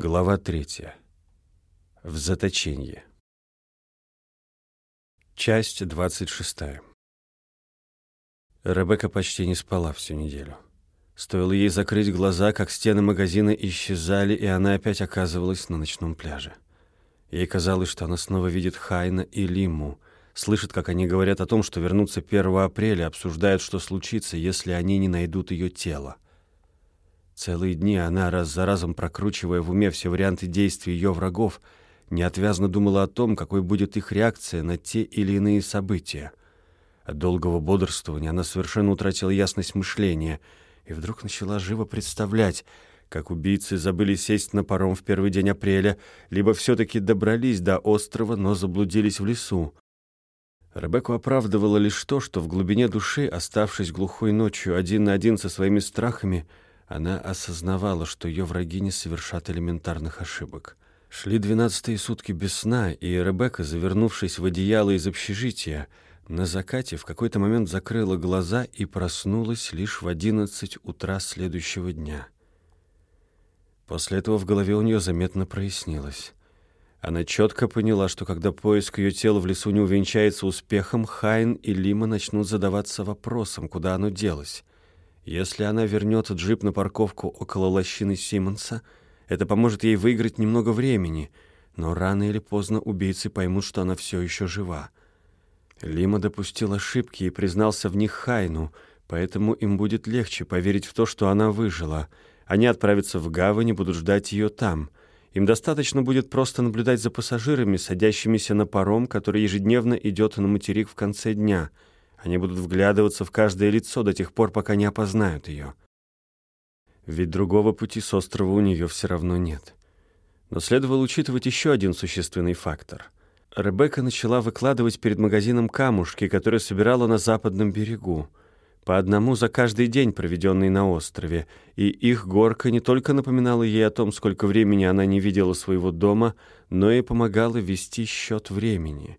Глава третья. В заточении. Часть двадцать шестая. Ребекка почти не спала всю неделю. Стоило ей закрыть глаза, как стены магазина исчезали, и она опять оказывалась на ночном пляже. Ей казалось, что она снова видит Хайна и Лиму, слышит, как они говорят о том, что вернутся 1 апреля, обсуждают, что случится, если они не найдут ее тело. Целые дни она, раз за разом прокручивая в уме все варианты действий ее врагов, неотвязно думала о том, какой будет их реакция на те или иные события. От долгого бодрствования она совершенно утратила ясность мышления и вдруг начала живо представлять, как убийцы забыли сесть на паром в первый день апреля, либо все-таки добрались до острова, но заблудились в лесу. Ребекку оправдывало лишь то, что в глубине души, оставшись глухой ночью один на один со своими страхами, она осознавала, что ее враги не совершат элементарных ошибок. Шли двенадцатые сутки без сна, и Ребекка, завернувшись в одеяло из общежития, на закате в какой-то момент закрыла глаза и проснулась лишь в одиннадцать утра следующего дня. После этого в голове у нее заметно прояснилось. Она четко поняла, что когда поиск ее тела в лесу не увенчается успехом, Хайн и Лима начнут задаваться вопросом, куда оно делось. Если она вернет джип на парковку около лощины Симмонса, это поможет ей выиграть немного времени, но рано или поздно убийцы поймут, что она все еще жива. Лима допустил ошибки и признался в них Хайну, поэтому им будет легче поверить в то, что она выжила. Они отправятся в гавань и будут ждать ее там. Им достаточно будет просто наблюдать за пассажирами, садящимися на паром, который ежедневно идет на материк в конце дня. Они будут вглядываться в каждое лицо до тех пор, пока не опознают ее. Ведь другого пути с острова у нее все равно нет. Но следовало учитывать еще один существенный фактор — Ребекка начала выкладывать перед магазином камушки, которые собирала на западном берегу, по одному за каждый день, проведенный на острове, и их горка не только напоминала ей о том, сколько времени она не видела своего дома, но и помогала вести счет времени.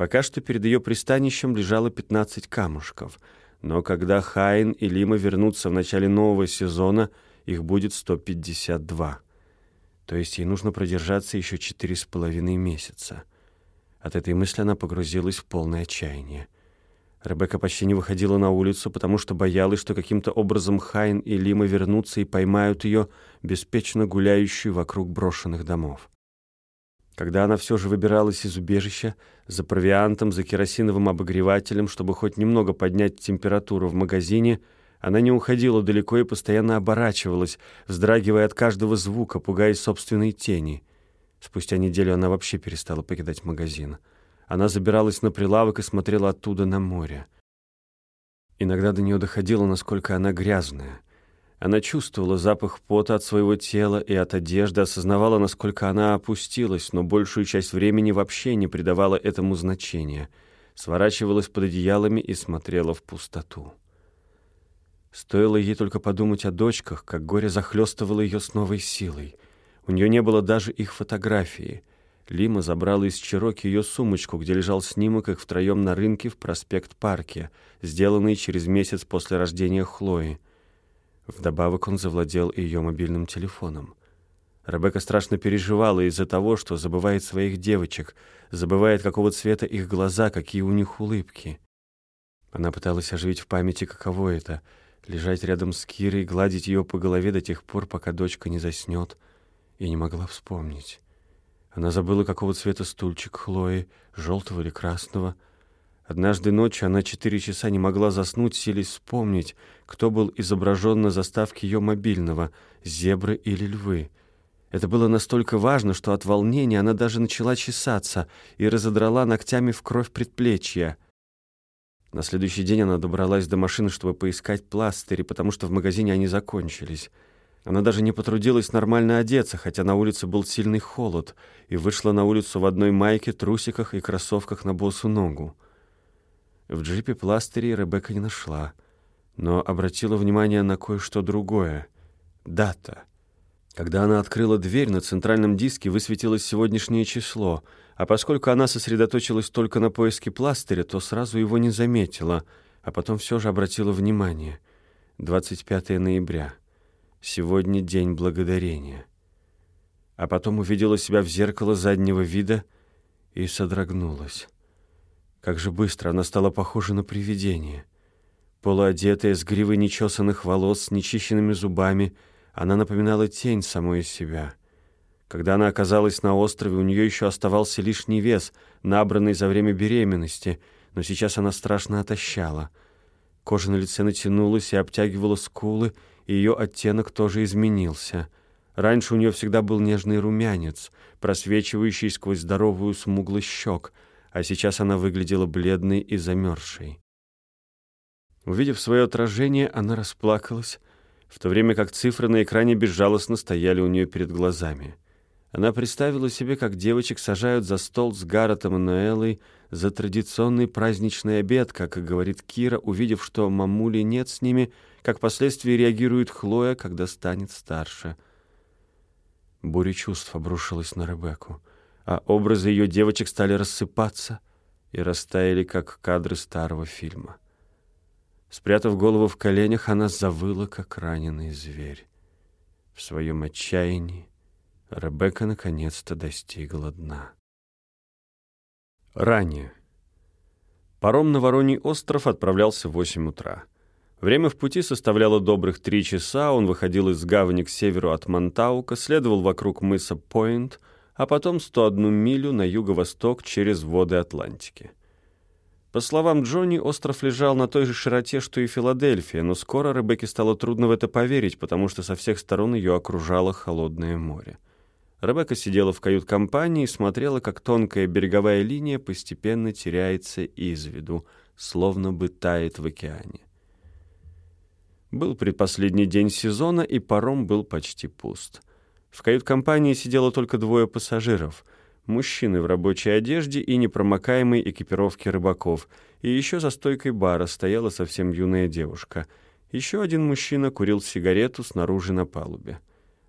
Пока что перед ее пристанищем лежало 15 камушков, но когда Хайн и Лима вернутся в начале нового сезона, их будет 152. То есть ей нужно продержаться еще четыре с половиной месяца. От этой мысли она погрузилась в полное отчаяние. Ребекка почти не выходила на улицу, потому что боялась, что каким-то образом Хайн и Лима вернутся и поймают ее, беспечно гуляющую вокруг брошенных домов. Когда она все же выбиралась из убежища за провиантом, за керосиновым обогревателем, чтобы хоть немного поднять температуру в магазине, она не уходила далеко и постоянно оборачивалась, вздрагивая от каждого звука, пугаясь собственной тени — Спустя неделю она вообще перестала покидать магазин. Она забиралась на прилавок и смотрела оттуда на море. Иногда до нее доходило, насколько она грязная. Она чувствовала запах пота от своего тела и от одежды, осознавала, насколько она опустилась, но большую часть времени вообще не придавала этому значения. Сворачивалась под одеялами и смотрела в пустоту. Стоило ей только подумать о дочках, как горе захлестывало ее с новой силой — у нее не было даже их фотографии. Лима забрала из Чироки ее сумочку, где лежал снимок их втроем на рынке в проспект-парке, сделанный через месяц после рождения Хлои. Вдобавок он завладел ее мобильным телефоном. Ребекка страшно переживала из-за того, что забывает своих девочек, забывает, какого цвета их глаза, какие у них улыбки. Она пыталась оживить в памяти, каково это — лежать рядом с Кирой, гладить ее по голове до тех пор, пока дочка не заснет — и не могла вспомнить. Она забыла, какого цвета стульчик Хлои, желтого или красного. Однажды ночью она четыре часа не могла заснуть, силясь вспомнить, кто был изображен на заставке ее мобильного, зебры или львы. Это было настолько важно, что от волнения она даже начала чесаться и разодрала ногтями в кровь предплечья. На следующий день она добралась до машины, чтобы поискать пластыри, потому что в магазине они закончились. Она даже не потрудилась нормально одеться, хотя на улице был сильный холод, и вышла на улицу в одной майке, трусиках и кроссовках на босу ногу. В джипе пластырей Ребекка не нашла, но обратила внимание на кое-что другое — дата. Когда она открыла дверь, на центральном диске высветилось сегодняшнее число, а поскольку она сосредоточилась только на поиске пластыря, то сразу его не заметила, а потом все же обратила внимание — 25 ноября — Сегодня день благодарения. а потом увидела себя в зеркало заднего вида и содрогнулась. Как же быстро она стала похожа на привидение. Полуодетая, с гривой нечесанных волос, с нечищенными зубами, она напоминала тень самой себя. Когда она оказалась на острове, у нее еще оставался лишний вес, набранный за время беременности, но сейчас она страшно отощала. Кожа на лице натянулась и обтягивала скулы, и ее оттенок тоже изменился. Раньше у нее всегда был нежный румянец, просвечивающий сквозь здоровую смуглость щек, а сейчас она выглядела бледной и замерзшей. Увидев свое отражение, она расплакалась, в то время как цифры на экране безжалостно стояли у нее перед глазами. Она представила себе, как девочек сажают за стол с Гарретом и Ноэлой за традиционный праздничный обед, как и говорит Кира, увидев, что мамули нет с ними, как впоследствии реагирует Хлоя, когда станет старше. Буря чувств обрушилась на Ребекку, а образы ее девочек стали рассыпаться и растаяли, как кадры старого фильма. Спрятав голову в коленях, она завыла, как раненый зверь. В своем отчаянии Ребекка наконец-то достигла дна. Ранее. Паром на Вороний остров отправлялся в 8 утра. Время в пути составляло добрых три часа, он выходил из гавани к северу от Монтаука, следовал вокруг мыса Пойнт, а потом 101 милю на юго-восток через воды Атлантики. По словам Джонни, остров лежал на той же широте, что и Филадельфия, но скоро Ребекке стало трудно в это поверить, потому что со всех сторон ее окружало холодное море. Ребекка сидела в кают-компании и смотрела, как тонкая береговая линия постепенно теряется из виду, словно бы тает в океане. Был предпоследний день сезона, и паром был почти пуст. В кают-компании сидело только двое пассажиров — мужчины в рабочей одежде и непромокаемой экипировке рыбаков, и еще за стойкой бара стояла совсем юная девушка. Еще один мужчина курил сигарету снаружи на палубе.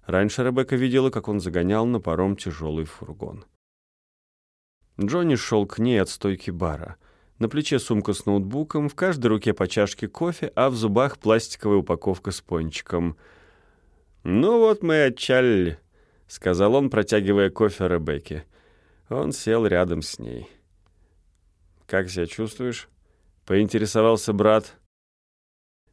Раньше Ребекка видела, как он загонял на паром тяжелый фургон. Джонни шел к ней от стойки бара. На плече сумка с ноутбуком, в каждой руке по чашке кофе, а в зубах пластиковая упаковка с пончиком. «Ну вот мы и отчалили», — сказал он, протягивая кофе Ребекке. Он сел рядом с ней. «Как себя чувствуешь?» — поинтересовался брат.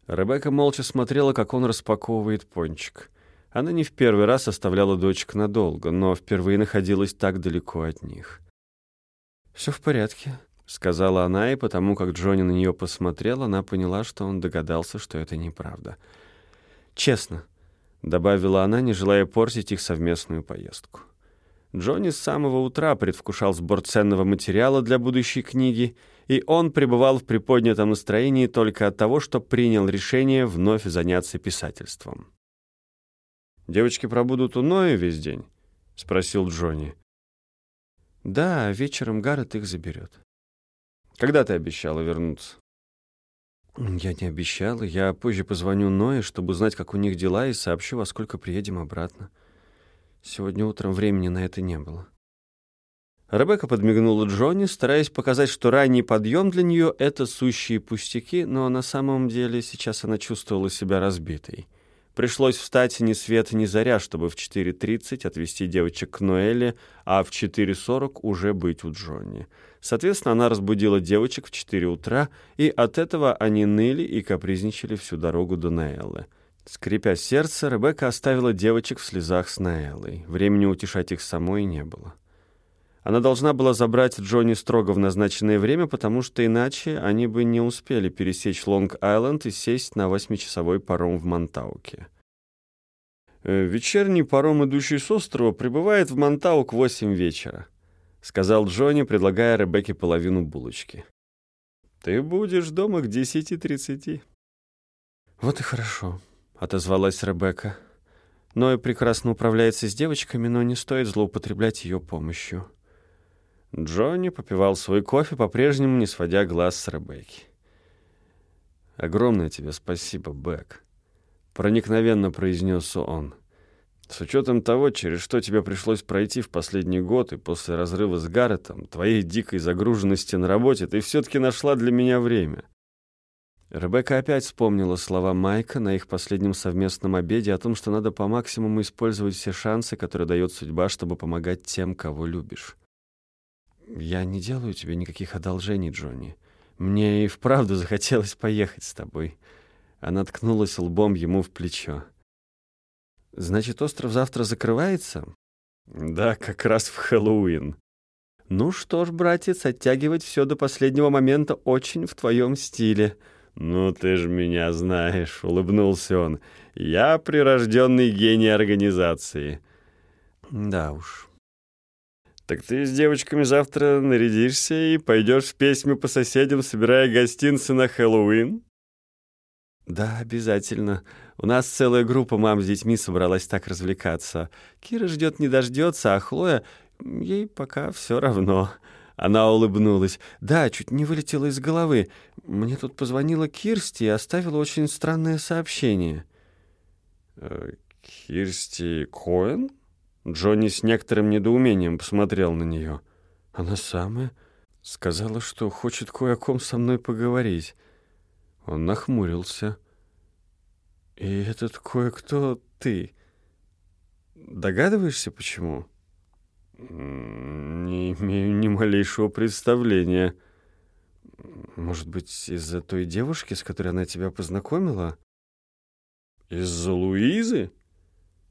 Ребекка молча смотрела, как он распаковывает пончик. Она не в первый раз оставляла дочек надолго, но впервые находилась так далеко от них. «Все в порядке», — сказала она, и потому как Джонни на нее посмотрел, она поняла, что он догадался, что это неправда. «Честно», — добавила она, не желая портить их совместную поездку. Джонни с самого утра предвкушал сбор ценного материала для будущей книги, и он пребывал в приподнятом настроении только от того, что принял решение вновь заняться писательством. «Девочки пробудут у Ноя весь день?» — спросил Джонни. «Да, вечером Гаррет их заберет». «Когда ты обещала вернуться?» «Я не обещала. Я позже позвоню Ное, чтобы узнать, как у них дела, и сообщу, во сколько приедем обратно». Сегодня утром времени на это не было. Ребекка подмигнула Джонни, стараясь показать, что ранний подъем для нее — это сущие пустяки, но на самом деле сейчас она чувствовала себя разбитой. Пришлось встать ни свет, ни заря, чтобы в 4.30 отвезти девочек к Ноэле, а в 4.40 уже быть у Джонни. Соответственно, она разбудила девочек в 4 утра, и от этого они ныли и капризничали всю дорогу до Ноэллы. Скрипя сердце, Ребекка оставила девочек в слезах с Наэллой. Времени утешать их самой не было. Она должна была забрать Джонни строго в назначенное время, потому что иначе они бы не успели пересечь Лонг-Айленд и сесть на восьмичасовой паром в Монтауке. «Э, «Вечерний паром, идущий с острова, прибывает в Монтаук в восемь вечера», — сказал Джонни, предлагая Ребекке половину булочки. «Ты будешь дома к десяти тридцати». «Вот и хорошо», — отозвалась Ребекка. Ной прекрасно управляется с девочками, но не стоит злоупотреблять ее помощью. Джонни попивал свой кофе, по-прежнему не сводя глаз с Ребекки. «Огромное тебе спасибо, Бек», — проникновенно произнес он. «С учетом того, через что тебе пришлось пройти в последний год и после разрыва с Гарретом, твоей дикой загруженности на работе, ты все-таки нашла для меня время». Ребекка опять вспомнила слова Майка на их последнем совместном обеде о том, что надо по максимуму использовать все шансы, которые дает судьба, чтобы помогать тем, кого любишь. «Я не делаю тебе никаких одолжений, Джонни. Мне и вправду захотелось поехать с тобой». Она ткнулась лбом ему в плечо. «Значит, остров завтра закрывается?» «Да, как раз в Хэллоуин». «Ну что ж, братец, оттягивать все до последнего момента очень в твоем стиле». «Ну ты же меня знаешь», — улыбнулся он. «Я прирожденный гений организации». «Да уж». «Так ты с девочками завтра нарядишься и пойдешь в песьмы по соседям, собирая гостинцы на Хэллоуин?» «Да, обязательно. У нас целая группа мам с детьми собралась так развлекаться. Кира ждет не дождется, а Хлоя... Ей пока все равно». Она улыбнулась. «Да, чуть не вылетела из головы. Мне тут позвонила Кирсти и оставила очень странное сообщение». «Э, «Кирсти Коэн?» Джонни с некоторым недоумением посмотрел на нее. «Она самая?» Сказала, что хочет кое о ком со мной поговорить. Он нахмурился. «И этот кое-кто ты. Догадываешься, почему?» «Не имею ни малейшего представления. Может быть, из-за той девушки, с которой она тебя познакомила?» «Из-за Луизы?»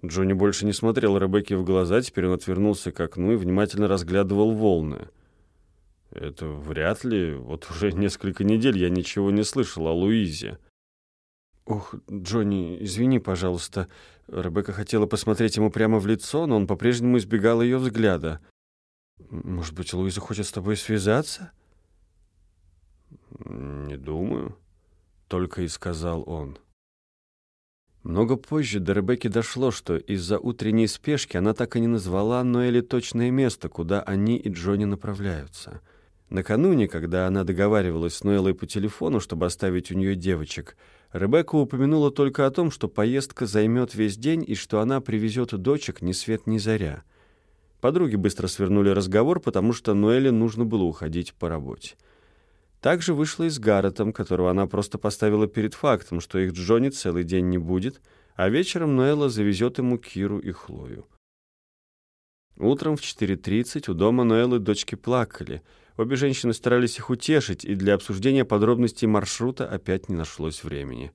Джонни больше не смотрел Ребекке в глаза, теперь он отвернулся к окну и внимательно разглядывал волны. «Это вряд ли. Вот уже несколько недель я ничего не слышал о Луизе». «Ох, Джонни, извини, пожалуйста». Ребекка хотела посмотреть ему прямо в лицо, но он по-прежнему избегал ее взгляда. «Может быть, Луиза хочет с тобой связаться?» «Не думаю», — только и сказал он. Много позже до Ребекки дошло, что из-за утренней спешки она так и не назвала Ноэли точное место, куда они и Джонни направляются. Накануне, когда она договаривалась с Ноэлой по телефону, чтобы оставить у нее девочек, Ребекка упомянула только о том, что поездка займет весь день и что она привезет дочек ни свет ни заря. Подруги быстро свернули разговор, потому что Ноэле нужно было уходить по работе. Также вышла и с Гарретом, которого она просто поставила перед фактом, что их Джонни целый день не будет, а вечером Ноэла завезет ему Киру и Хлою. Утром в 4.30 у дома Ноэлы дочки плакали — Обе женщины старались их утешить, и для обсуждения подробностей маршрута опять не нашлось времени.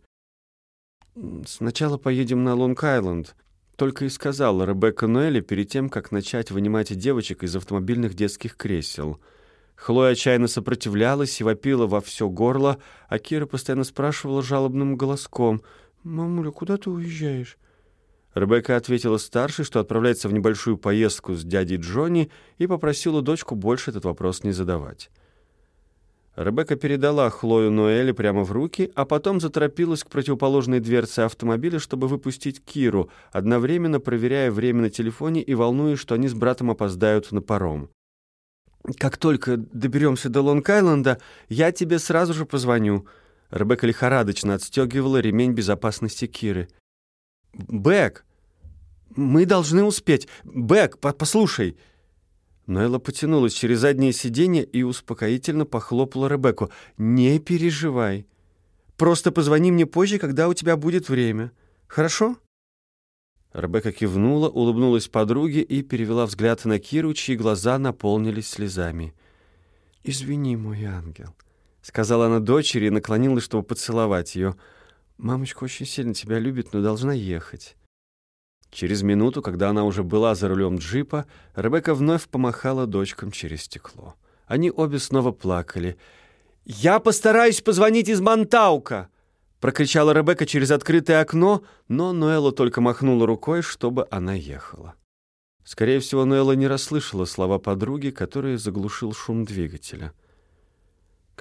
«Сначала поедем на Лонг-Айленд», — только и сказала Ребекка Ноэли перед тем, как начать вынимать девочек из автомобильных детских кресел. Хлоя отчаянно сопротивлялась и вопила во все горло, а Кира постоянно спрашивала жалобным голоском, «Мамуля, куда ты уезжаешь?» Ребекка ответила старшей, что отправляется в небольшую поездку с дядей Джонни и попросила дочку больше этот вопрос не задавать. Ребекка передала Хлою Ноэли прямо в руки, а потом заторопилась к противоположной дверце автомобиля, чтобы выпустить Киру, одновременно проверяя время на телефоне и волнуясь, что они с братом опоздают на паром. «Как только доберемся до Лонг-Айленда, я тебе сразу же позвоню». Ребекка лихорадочно отстегивала ремень безопасности Киры. «Бэк! Мы должны успеть! Бэк, послушай!» Нойла потянулась через заднее сиденье и успокоительно похлопала Ребекку. «Не переживай. Просто позвони мне позже, когда у тебя будет время. Хорошо?» Ребекка кивнула, улыбнулась подруге и перевела взгляд на Киру, чьи глаза наполнились слезами. «Извини, мой ангел», — сказала она дочери и наклонилась, чтобы поцеловать ее. Мамочка очень сильно тебя любит, но должна ехать». Через минуту, когда она уже была за рулем джипа, Ребекка вновь помахала дочкам через стекло. Они обе снова плакали. «Я постараюсь позвонить из Монтаука!» Прокричала Ребекка через открытое окно, но Ноэла только махнула рукой, чтобы она ехала. Скорее всего, Ноэла не расслышала слова подруги, которые заглушил шум двигателя.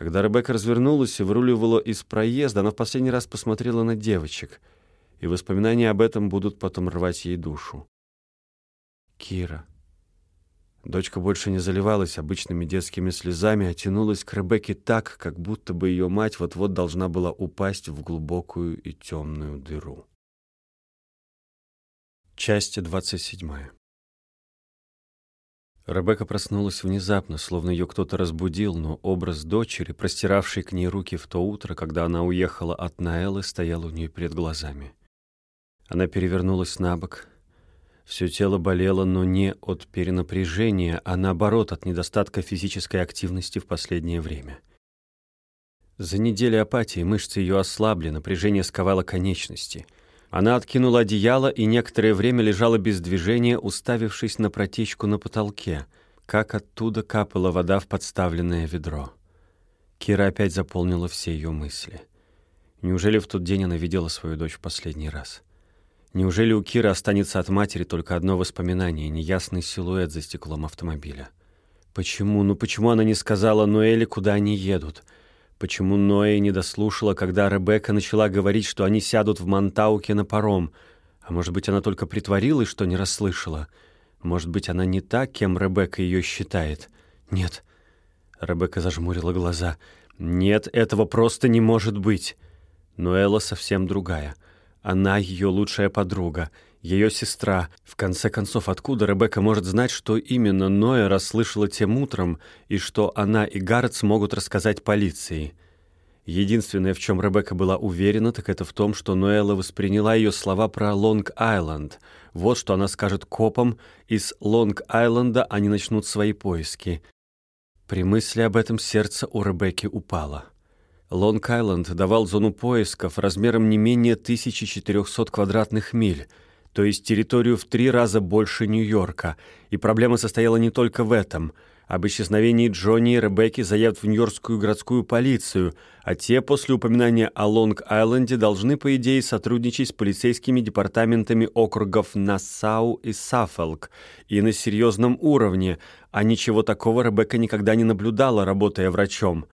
Когда Ребекка развернулась и выруливала из проезда, она в последний раз посмотрела на девочек, и воспоминания об этом будут потом рвать ей душу. Кира. Дочка больше не заливалась обычными детскими слезами, а тянулась к Ребекке так, как будто бы ее мать вот-вот должна была упасть в глубокую и темную дыру. Часть двадцать седьмая. Ребекка проснулась внезапно, словно ее кто-то разбудил, но образ дочери, простиравшей к ней руки в то утро, когда она уехала от Наэлы, стоял у нее перед глазами. Она перевернулась на бок. Все тело болело, но не от перенапряжения, а наоборот, от недостатка физической активности в последнее время. За неделю апатии мышцы ее ослабли, напряжение сковало конечности — она откинула одеяло и некоторое время лежала без движения, уставившись на протечку на потолке, как оттуда капала вода в подставленное ведро. Кира опять заполнила все ее мысли. Неужели в тот день она видела свою дочь в последний раз? Неужели у Киры останется от матери только одно воспоминание, неясный силуэт за стеклом автомобиля? Почему, ну почему она не сказала Ноэле, куда они едут? — Почему Ноя не дослушала, когда Ребекка начала говорить, что они сядут в Монтауке на паром? А может быть, она только притворилась, что не расслышала? Может быть, она не та, кем Ребекка ее считает? Нет. Ребекка зажмурила глаза. Нет, этого просто не может быть. Но Элла совсем другая. Она ее лучшая подруга — ее сестра. В конце концов, откуда Ребекка может знать, что именно Ноя расслышала тем утром, и что она и Гаррет смогут рассказать полиции? Единственное, в чем Ребекка была уверена, так это в том, что Ноэла восприняла ее слова про Лонг-Айленд. Вот что она скажет копам, из Лонг-Айленда они начнут свои поиски. При мысли об этом сердце у Ребекки упало. Лонг-Айленд давал зону поисков размером не менее 1400 квадратных миль — то есть территорию в три раза больше Нью-Йорка. И проблема состояла не только в этом. Об исчезновении Джонни и Ребекки заявят в Нью-Йоркскую городскую полицию, а те после упоминания о Лонг-Айленде должны, по идее, сотрудничать с полицейскими департаментами округов Нассау и Саффолк, и на серьезном уровне, а ничего такого Ребекка никогда не наблюдала, работая врачом.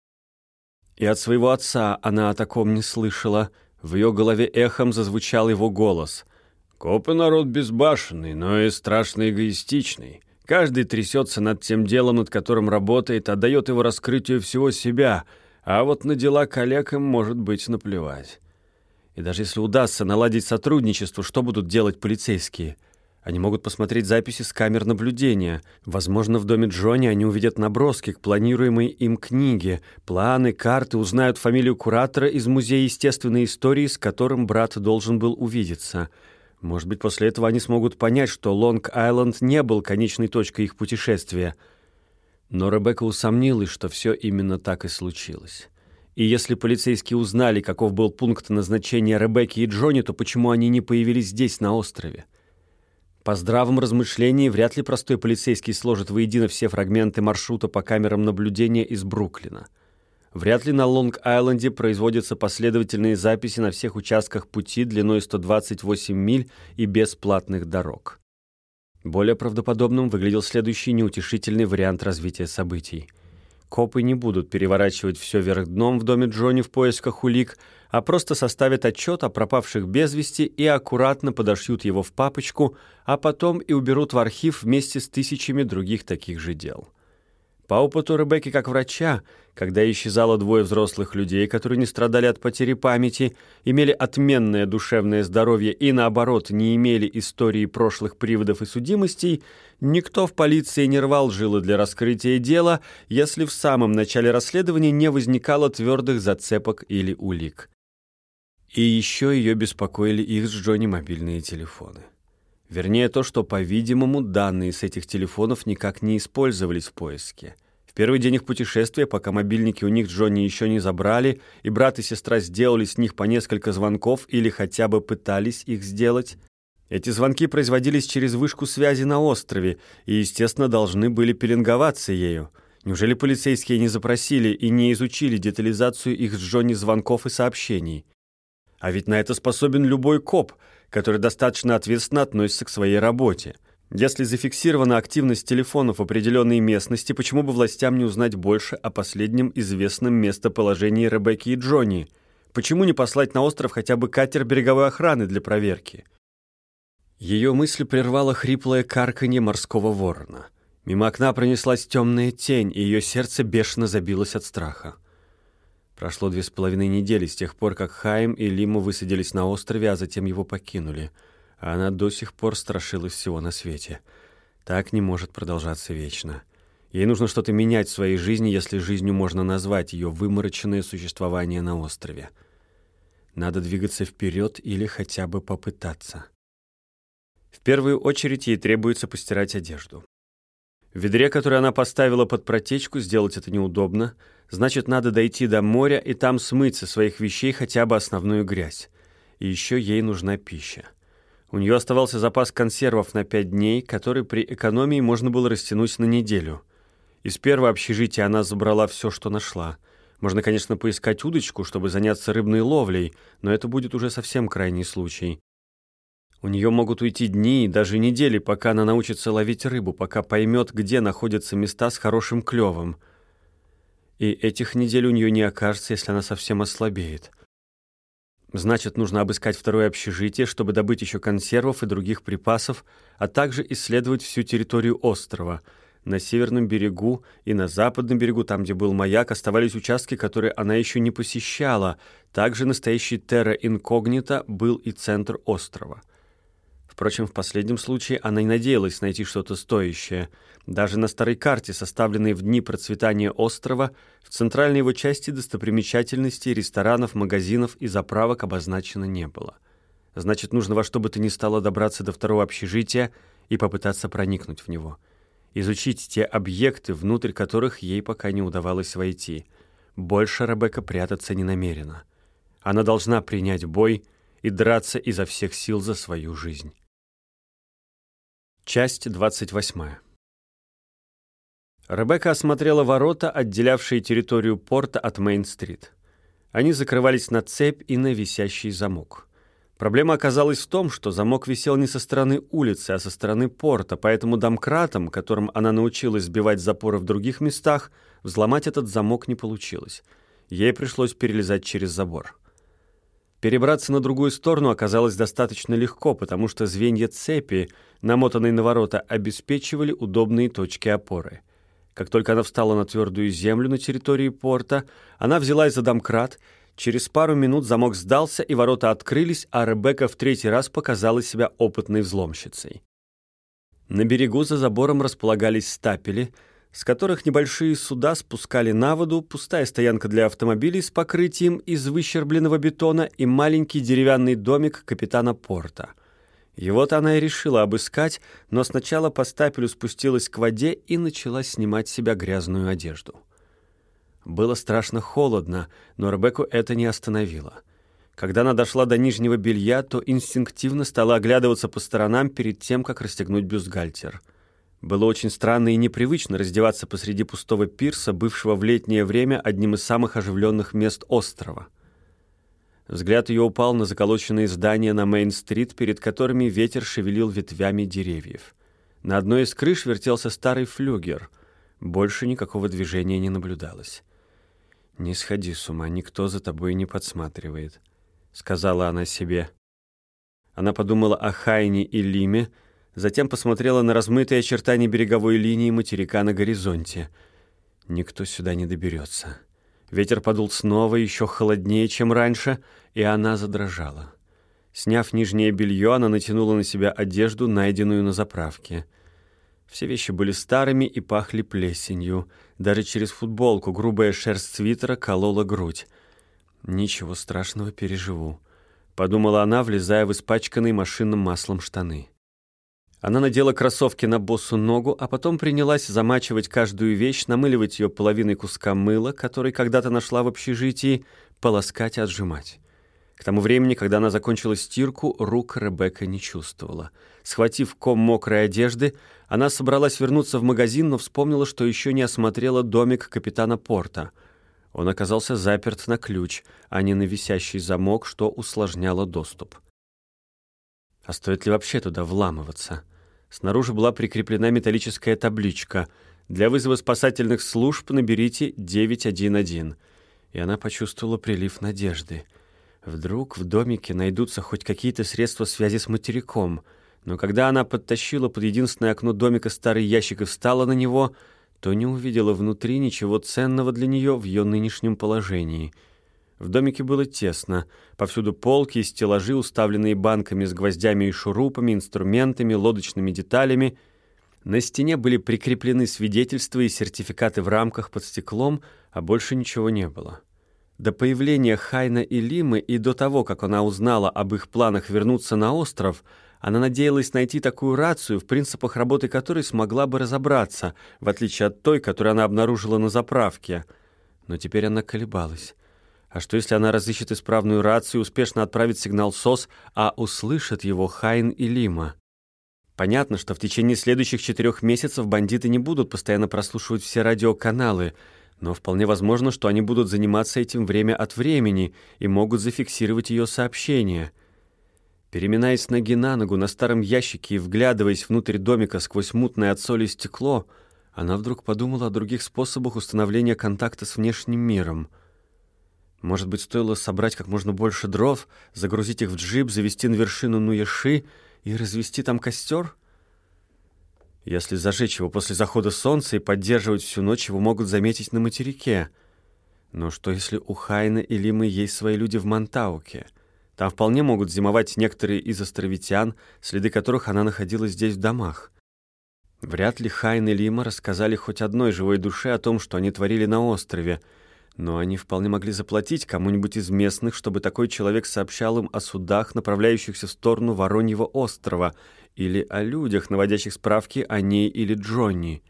И от своего отца она о таком не слышала. В ее голове эхом зазвучал его голос — Копы народ безбашенный, но и страшно эгоистичный. Каждый трясется над тем делом, над которым работает, отдает его раскрытию всего себя, а вот на дела коллег им может быть наплевать. И даже если удастся наладить сотрудничество, что будут делать полицейские? Они могут посмотреть записи с камер наблюдения. Возможно, в доме Джонни они увидят наброски к планируемой им книге, планы, карты, узнают фамилию куратора из Музея естественной истории, с которым брат должен был увидеться — может быть, после этого они смогут понять, что Лонг-Айленд не был конечной точкой их путешествия. Но Ребекка усомнилась, что все именно так и случилось. И если полицейские узнали, каков был пункт назначения Ребекки и Джонни, то почему они не появились здесь, на острове? По здравом размышлении, вряд ли простой полицейский сложит воедино все фрагменты маршрута по камерам наблюдения из Бруклина. Вряд ли на Лонг-Айленде производятся последовательные записи на всех участках пути длиной 128 миль и бесплатных дорог. Более правдоподобным выглядел следующий неутешительный вариант развития событий. Копы не будут переворачивать все вверх дном в доме Джонни в поисках улик, а просто составят отчет о пропавших без вести и аккуратно подошьют его в папочку, а потом и уберут в архив вместе с тысячами других таких же дел. По опыту Ребекки как врача, когда исчезало двое взрослых людей, которые не страдали от потери памяти, имели отменное душевное здоровье и, наоборот, не имели истории прошлых приводов и судимостей, никто в полиции не рвал жилы для раскрытия дела, если в самом начале расследования не возникало твердых зацепок или улик. И еще ее беспокоили их с Джонни мобильные телефоны. Вернее, то, что, по-видимому, данные с этих телефонов никак не использовались в поиске. В первый день их путешествия, пока мобильники у них Джонни еще не забрали, и брат и сестра сделали с них по несколько звонков или хотя бы пытались их сделать, эти звонки производились через вышку связи на острове и, естественно, должны были пеленговаться ею. Неужели полицейские не запросили и не изучили детализацию их с Джонни звонков и сообщений? А ведь на это способен любой коп — который достаточно ответственно относится к своей работе. Если зафиксирована активность телефонов в определенной местности, почему бы властям не узнать больше о последнем известном местоположении Ребекки и Джонни? Почему не послать на остров хотя бы катер береговой охраны для проверки? Ее мысли прервало хриплое карканье морского ворона. Мимо окна пронеслась темная тень, и ее сердце бешено забилось от страха. Прошло две с половиной недели с тех пор, как Хайм и Лима высадились на острове, а затем его покинули. А она до сих пор страшилась всего на свете. Так не может продолжаться вечно. Ей нужно что-то менять в своей жизни, если жизнью можно назвать ее вымороченное существование на острове. Надо двигаться вперед или хотя бы попытаться. В первую очередь ей требуется постирать одежду. В ведре, которое она поставила под протечку, сделать это неудобно. Значит, надо дойти до моря и там смыть со своих вещей хотя бы основную грязь. И еще ей нужна пища. У нее оставался запас консервов на пять дней, который при экономии можно было растянуть на неделю. Из первого общежития она забрала все, что нашла. Можно, конечно, поискать удочку, чтобы заняться рыбной ловлей, но это будет уже совсем крайний случай. У нее могут уйти дни и даже недели, пока она научится ловить рыбу, пока поймет, где находятся места с хорошим клевом. И этих недель у нее не окажется, если она совсем ослабеет. Значит, нужно обыскать второе общежитие, чтобы добыть еще консервов и других припасов, а также исследовать всю территорию острова. На северном берегу и на западном берегу, там, где был маяк, оставались участки, которые она еще не посещала. Также настоящий терра инкогнито был и центр острова. Впрочем, в последнем случае она не надеялась найти что-то стоящее. Даже на старой карте, составленной в дни процветания острова, в центральной его части достопримечательностей, ресторанов, магазинов и заправок обозначено не было. Значит, нужно во что бы то ни стало добраться до второго общежития и попытаться проникнуть в него. Изучить те объекты, внутрь которых ей пока не удавалось войти. Больше Ребекка прятаться не намерена. Она должна принять бой и драться изо всех сил за свою жизнь. Часть 28. Ребекка осмотрела ворота, отделявшие территорию порта от Мейн-стрит. Они закрывались на цепь и на висящий замок. Проблема оказалась в том, что замок висел не со стороны улицы, а со стороны порта, поэтому домкратам, которым она научилась сбивать запоры в других местах, взломать этот замок не получилось. Ей пришлось перелезать через забор. Перебраться на другую сторону оказалось достаточно легко, потому что звенья цепи, намотанные на ворота, обеспечивали удобные точки опоры. Как только она встала на твердую землю на территории порта, она взялась за домкрат. Через пару минут замок сдался, и ворота открылись, а Ребекка в третий раз показала себя опытной взломщицей. На берегу за забором располагались стапели — с которых небольшие суда спускали на воду, пустая стоянка для автомобилей с покрытием из выщербленного бетона и маленький деревянный домик капитана порта. Его-то она и решила обыскать, но сначала по стапелю спустилась к воде и начала снимать с себя грязную одежду. Было страшно холодно, но Ребекку это не остановило. Когда она дошла до нижнего белья, то инстинктивно стала оглядываться по сторонам перед тем, как расстегнуть бюстгальтер — было очень странно и непривычно раздеваться посреди пустого пирса, бывшего в летнее время одним из самых оживленных мест острова. Взгляд ее упал на заколоченные здания на Мейн-стрит, перед которыми ветер шевелил ветвями деревьев. На одной из крыш вертелся старый флюгер. Больше никакого движения не наблюдалось. «Не сходи с ума, никто за тобой не подсматривает», — сказала она себе. Она подумала о Хайне и Лиме, — затем посмотрела на размытые очертания береговой линии материка на горизонте. Никто сюда не доберется. Ветер подул снова, еще холоднее, чем раньше, и она задрожала. Сняв нижнее белье, она натянула на себя одежду, найденную на заправке. Все вещи были старыми и пахли плесенью. Даже через футболку грубая шерсть свитера колола грудь. «Ничего страшного, переживу», — подумала она, влезая в испачканные машинным маслом штаны. Она надела кроссовки на босу ногу, а потом принялась замачивать каждую вещь, намыливать ее половиной куска мыла, который когда-то нашла в общежитии, полоскать и отжимать. К тому времени, когда она закончила стирку, рук Ребекка не чувствовала. Схватив ком мокрой одежды, она собралась вернуться в магазин, но вспомнила, что еще не осмотрела домик капитана Порта. Он оказался заперт на ключ, а не на висящий замок, что усложняло доступ. А стоит ли вообще туда вламываться? Снаружи была прикреплена металлическая табличка «Для вызова спасательных служб наберите 911». И она почувствовала прилив надежды. Вдруг в домике найдутся хоть какие-то средства связи с материком. Но когда она подтащила под единственное окно домика старый ящик и встала на него, то не увидела внутри ничего ценного для нее в ее нынешнем положении — в домике было тесно. Повсюду полки и стеллажи, уставленные банками с гвоздями и шурупами, инструментами, лодочными деталями. На стене были прикреплены свидетельства и сертификаты в рамках под стеклом, а больше ничего не было. До появления Хайна и Лимы и до того, как она узнала об их планах вернуться на остров, она надеялась найти такую рацию, в принципах работы которой смогла бы разобраться, в отличие от той, которую она обнаружила на заправке. Но теперь она колебалась. А что, если она разыщет исправную рацию, успешно отправит сигнал СОС, а услышат его Хайн и Лима? Понятно, что в течение следующих четырех месяцев бандиты не будут постоянно прослушивать все радиоканалы — но вполне возможно, что они будут заниматься этим время от времени и могут зафиксировать ее сообщение. Переминаясь ноги на ногу на старом ящике и вглядываясь внутрь домика сквозь мутное от соли стекло, она вдруг подумала о других способах установления контакта с внешним миром. Может быть, стоило собрать как можно больше дров, загрузить их в джип, завести на вершину Нуяши и развести там костер — если зажечь его после захода солнца и поддерживать всю ночь, его могут заметить на материке. Но что если у Хайна и Лимы есть свои люди в Монтауке? Там вполне могут зимовать некоторые из островитян, следы которых она находила здесь в домах. Вряд ли Хайн и Лима рассказали хоть одной живой душе о том, что они творили на острове, но они вполне могли заплатить кому-нибудь из местных, чтобы такой человек сообщал им о судах, направляющихся в сторону Вороньего острова, или о людях, наводящих справки о ней или Джонни.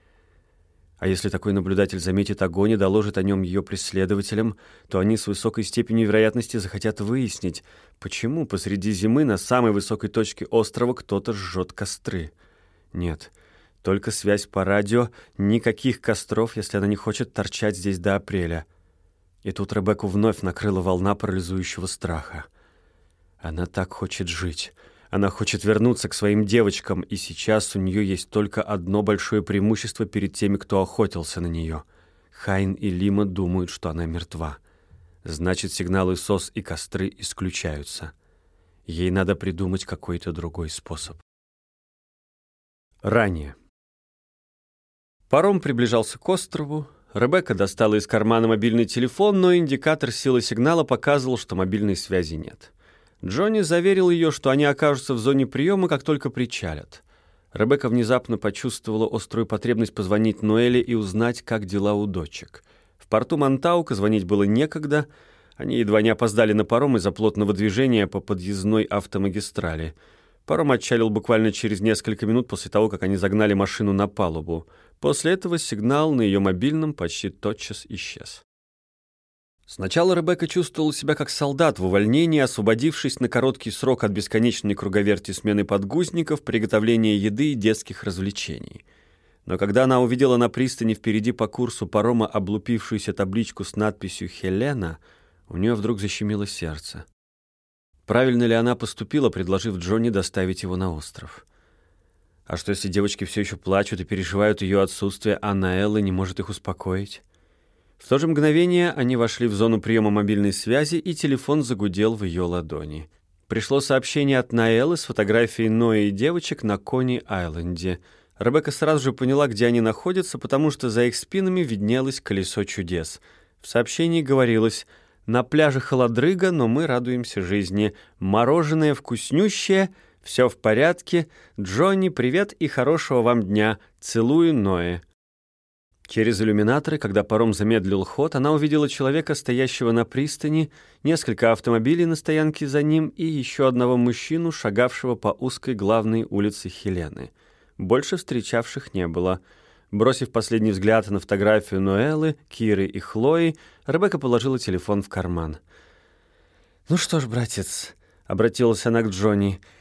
А если такой наблюдатель заметит огонь и доложит о нем ее преследователям, то они с высокой степенью вероятности захотят выяснить, почему посреди зимы на самой высокой точке острова кто-то жжет костры. Нет, только связь по радио, никаких костров, если она не хочет торчать здесь до апреля. И тут Ребекку вновь накрыла волна парализующего страха. Она так хочет жить — она хочет вернуться к своим девочкам, и сейчас у нее есть только одно большое преимущество перед теми, кто охотился на нее. Хайн и Лима думают, что она мертва. Значит, сигналы СОС и костры исключаются. Ей надо придумать какой-то другой способ. Ранее. Паром приближался к острову. Ребекка достала из кармана мобильный телефон, но индикатор силы сигнала показывал, что мобильной связи нет. Джонни заверил ее, что они окажутся в зоне приема, как только причалят. Ребекка внезапно почувствовала острую потребность позвонить Ноэле и узнать, как дела у дочек. В порту Монтаука звонить было некогда. Они едва не опоздали на паром из-за плотного движения по подъездной автомагистрали. Паром отчалил буквально через несколько минут после того, как они загнали машину на палубу. После этого сигнал на ее мобильном почти тотчас исчез. Сначала Ребекка чувствовала себя как солдат в увольнении, освободившись на короткий срок от бесконечной круговерти смены подгузников, приготовления еды и детских развлечений. Но когда она увидела на пристани впереди по курсу парома облупившуюся табличку с надписью «Хелена», у нее вдруг защемило сердце. Правильно ли она поступила, предложив Джонни доставить его на остров? А что, если девочки все еще плачут и переживают ее отсутствие, а Наэлла не может их успокоить? В то же мгновение они вошли в зону приема мобильной связи, и телефон загудел в ее ладони. Пришло сообщение от Наэллы с фотографией Нои и девочек на Кони-Айленде. Ребекка сразу же поняла, где они находятся, потому что за их спинами виднелось колесо чудес. В сообщении говорилось «На пляже холодрыга, но мы радуемся жизни. Мороженое вкуснющее, все в порядке. Джонни, привет и хорошего вам дня. Целую, Ноэ». Через иллюминаторы, когда паром замедлил ход, она увидела человека, стоящего на пристани, несколько автомобилей на стоянке за ним и еще одного мужчину, шагавшего по узкой главной улице Хелены. Больше встречавших не было. Бросив последний взгляд на фотографию Ноэлы, Киры и Хлои, Ребекка положила телефон в карман. «Ну что ж, братец», — обратилась она к Джонни, —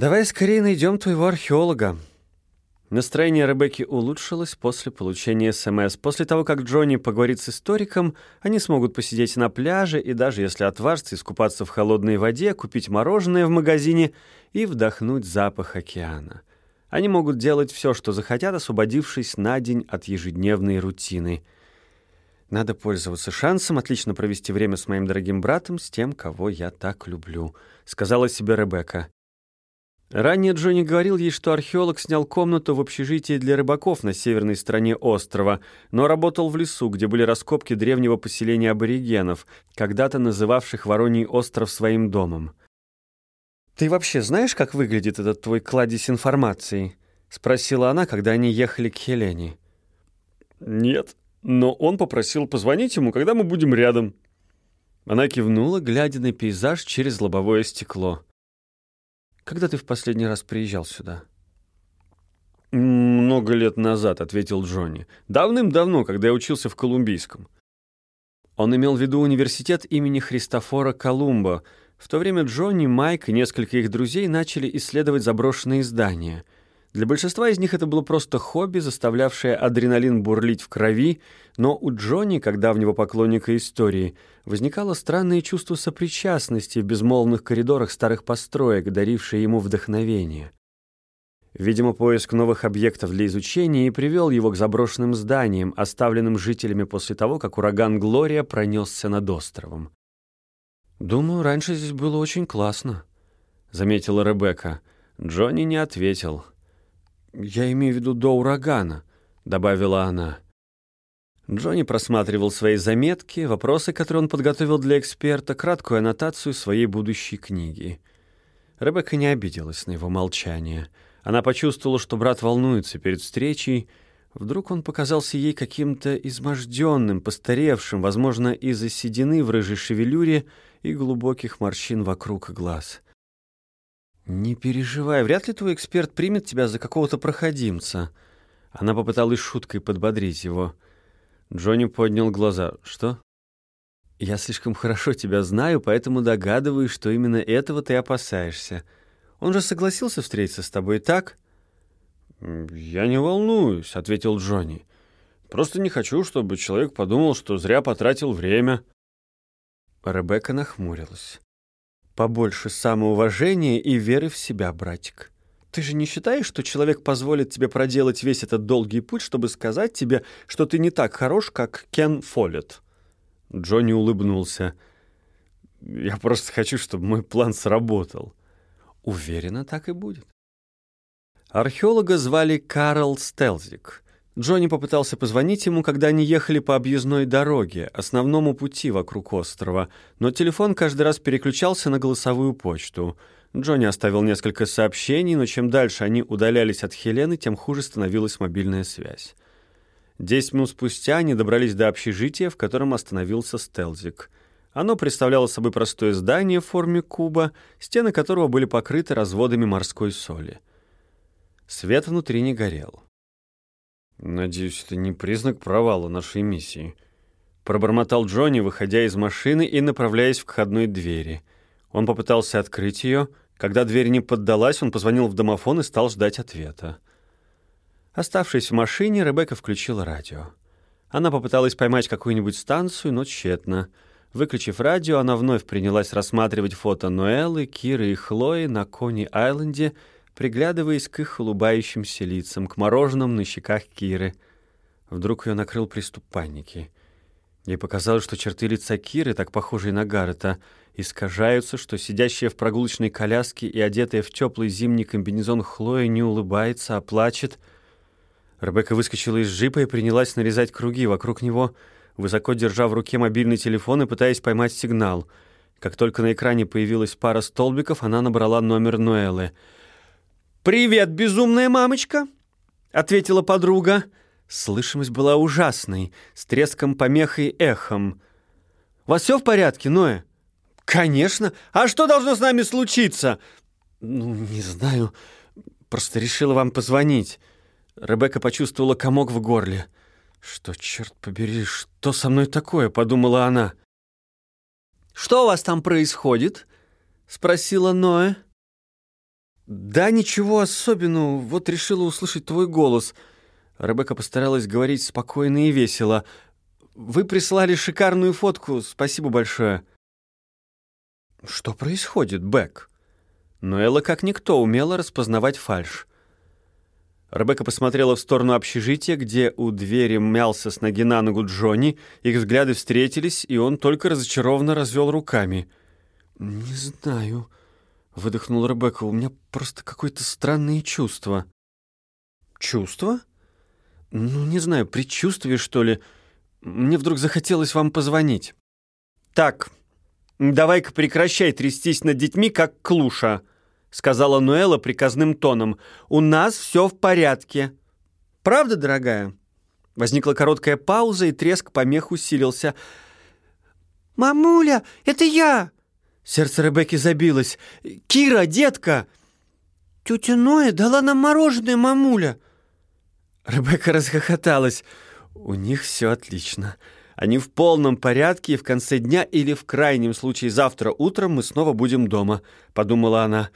«давай скорее найдем твоего археолога. Настроение Ребекки улучшилось после получения СМС. После того, как Джонни поговорит с историком, они смогут посидеть на пляже и даже если отважиться, искупаться в холодной воде, купить мороженое в магазине и вдохнуть запах океана. Они могут делать все, что захотят, освободившись на день от ежедневной рутины. Надо пользоваться шансом отлично провести время с моим дорогим братом, с тем, кого я так люблю, сказала себе Ребекка. Ранее Джонни говорил ей, что археолог снял комнату в общежитии для рыбаков на северной стороне острова, но работал в лесу, где были раскопки древнего поселения аборигенов, когда-то называвших Вороний остров своим домом. «Ты вообще знаешь, как выглядит этот твой кладезь информации?» спросила она, когда они ехали к Хелене. Нет, но он попросил позвонить ему, когда мы будем рядом. Она кивнула, глядя на пейзаж через лобовое стекло. Когда ты в последний раз приезжал сюда? Много лет назад, ответил Джонни. Давным-давно, когда я учился в Колумбийском. Он имел в виду университет имени Христофора Колумба. В то время Джонни, Майк и несколько их друзей начали исследовать заброшенные здания — для большинства из них это было просто хобби, заставлявшее адреналин бурлить в крови, но у Джонни, как давнего поклонника истории, возникало странное чувство сопричастности в безмолвных коридорах старых построек, дарившее ему вдохновение. Видимо, поиск новых объектов для изучения и привел его к заброшенным зданиям, оставленным жителями после того, как ураган Глория пронесся над островом. «Думаю, раньше здесь было очень классно», — заметила Ребекка. Джонни не ответил. «Я имею в виду до урагана», — добавила она. Джонни просматривал свои заметки, вопросы, которые он подготовил для эксперта, краткую аннотацию своей будущей книги. Ребекка не обиделась на его молчание. Она почувствовала, что брат волнуется перед встречей. Вдруг он показался ей каким-то изможденным, постаревшим, возможно, из-за седины в рыжей шевелюре и глубоких морщин вокруг глаз. «Не переживай, вряд ли твой эксперт примет тебя за какого-то проходимца». Она попыталась шуткой подбодрить его. Джонни поднял глаза. «Что?» «Я слишком хорошо тебя знаю, поэтому догадываюсь, что именно этого ты опасаешься. Он же согласился встретиться с тобой, так?» «Я не волнуюсь», — ответил Джонни. «Просто не хочу, чтобы человек подумал, что зря потратил время». Ребекка нахмурилась. Побольше самоуважения и веры в себя, братик. Ты же не считаешь, что человек позволит тебе проделать весь этот долгий путь, чтобы сказать тебе, что ты не так хорош, как Кен Фоллет?» Джонни улыбнулся. «Я просто хочу, чтобы мой план сработал». «Уверена, так и будет». Археолога звали Карл Стелзик. Джонни попытался позвонить ему, когда они ехали по объездной дороге, основному пути вокруг острова, но телефон каждый раз переключался на голосовую почту. Джонни оставил несколько сообщений, но чем дальше они удалялись от Хелены, тем хуже становилась мобильная связь. Десять минут спустя они добрались до общежития, в котором остановился Стелзик. Оно представляло собой простое здание в форме куба, стены которого были покрыты разводами морской соли. Свет внутри не горел. «Надеюсь, это не признак провала нашей миссии», — пробормотал Джонни, выходя из машины и направляясь к входной двери. Он попытался открыть ее. Когда дверь не поддалась, он позвонил в домофон и стал ждать ответа. Оставшись в машине, Ребекка включила радио. Она попыталась поймать какую-нибудь станцию, но тщетно. Выключив радио, она вновь принялась рассматривать фото Ноэллы, Киры и Хлои на Кони-Айленде — приглядываясь к их улыбающимся лицам, к мороженому на щеках Киры. Вдруг ее накрыл приступ паники. Ей показалось, что черты лица Киры, так похожие на Гаррета, искажаются, что сидящая в прогулочной коляске и одетая в теплый зимний комбинезон Хлоя не улыбается, а плачет. Ребекка выскочила из джипа и принялась нарезать круги вокруг него, высоко держа в руке мобильный телефон и пытаясь поймать сигнал. Как только на экране появилась пара столбиков, она набрала номер Ноэлы — «Привет, безумная мамочка!» — ответила подруга. Слышимость была ужасной, с треском, помехой, эхом. «У вас все в порядке, Ноя?» «Конечно! А что должно с нами случиться?» «Ну, не знаю. Просто решила вам позвонить». Ребекка почувствовала комок в горле. «Что, черт побери, что со мной такое?» — подумала она. «Что у вас там происходит?» — спросила Ноя. «Да ничего особенного, вот решила услышать твой голос». Ребекка постаралась говорить спокойно и весело. «Вы прислали шикарную фотку, спасибо большое». «Что происходит, Бек?» Но Элла, как никто, умела распознавать фальшь. Ребекка посмотрела в сторону общежития, где у двери мялся с ноги на ногу Джонни. Их взгляды встретились, и он только разочарованно развел руками. «Не знаю», Выдохнула Ребекка. «У меня просто какое-то странное чувство». «Чувство?» «Ну, не знаю, предчувствие, что ли. Мне вдруг захотелось вам позвонить». «Так, давай-ка прекращай трястись над детьми, как клуша», —— сказала Нуэла приказным тоном. «У нас все в порядке». «Правда, дорогая?» Возникла короткая пауза, и треск помех усилился. «Мамуля, это я!» Сердце Ребекки забилось. «Кира, детка!» «Тетя Ноя дала нам мороженое, мамуля!» Ребекка расхохоталась. «У них все отлично. Они в полном порядке, и в конце дня или в крайнем случае завтра утром мы снова будем дома», — подумала она.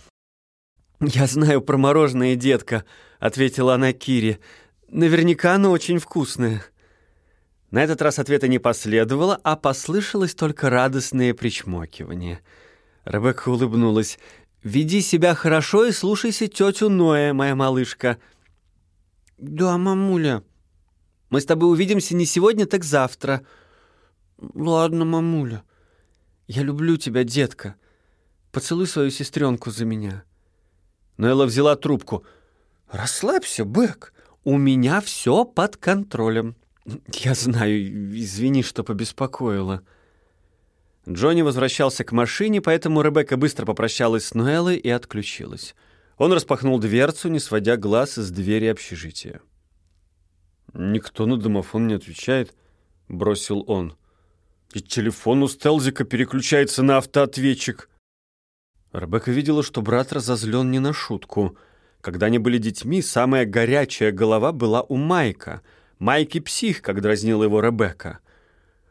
«Я знаю про мороженое, детка», — ответила она Кире. «Наверняка оно очень вкусное». На этот раз ответа не последовало, а послышалось только радостное причмокивание. Ребекка улыбнулась. «Веди себя хорошо и слушайся тетю Ноя, моя малышка». «Да, мамуля. Мы с тобой увидимся не сегодня, так завтра». «Ладно, мамуля. Я люблю тебя, детка. Поцелуй свою сестренку за меня». Ноэла взяла трубку. «Расслабься, Бэк. У меня все под контролем». «Я знаю. Извини, что побеспокоила». Джонни возвращался к машине, поэтому Ребекка быстро попрощалась с Ноэлой и отключилась. Он распахнул дверцу, не сводя глаз из двери общежития. «Никто на домофон не отвечает», — бросил он. «И телефон у Стелзика переключается на автоответчик». Ребекка видела, что брат разозлен не на шутку. Когда они были детьми, самая горячая голова была у Майка. Майки псих, как дразнила его Ребекка.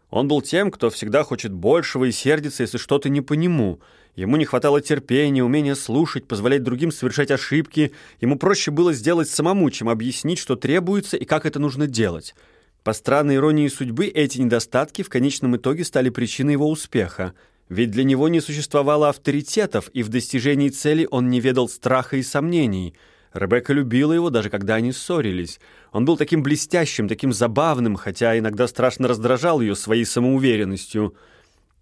Он был тем, кто всегда хочет большего и сердится, если что-то не по нему. Ему не хватало терпения, умения слушать, позволять другим совершать ошибки. Ему проще было сделать самому, чем объяснить, что требуется и как это нужно делать. По странной иронии судьбы, эти недостатки в конечном итоге стали причиной его успеха. Ведь для него не существовало авторитетов, и в достижении цели он не ведал страха и сомнений. Ребекка любила его, даже когда они ссорились. Он был таким блестящим, таким забавным, хотя иногда страшно раздражал ее своей самоуверенностью.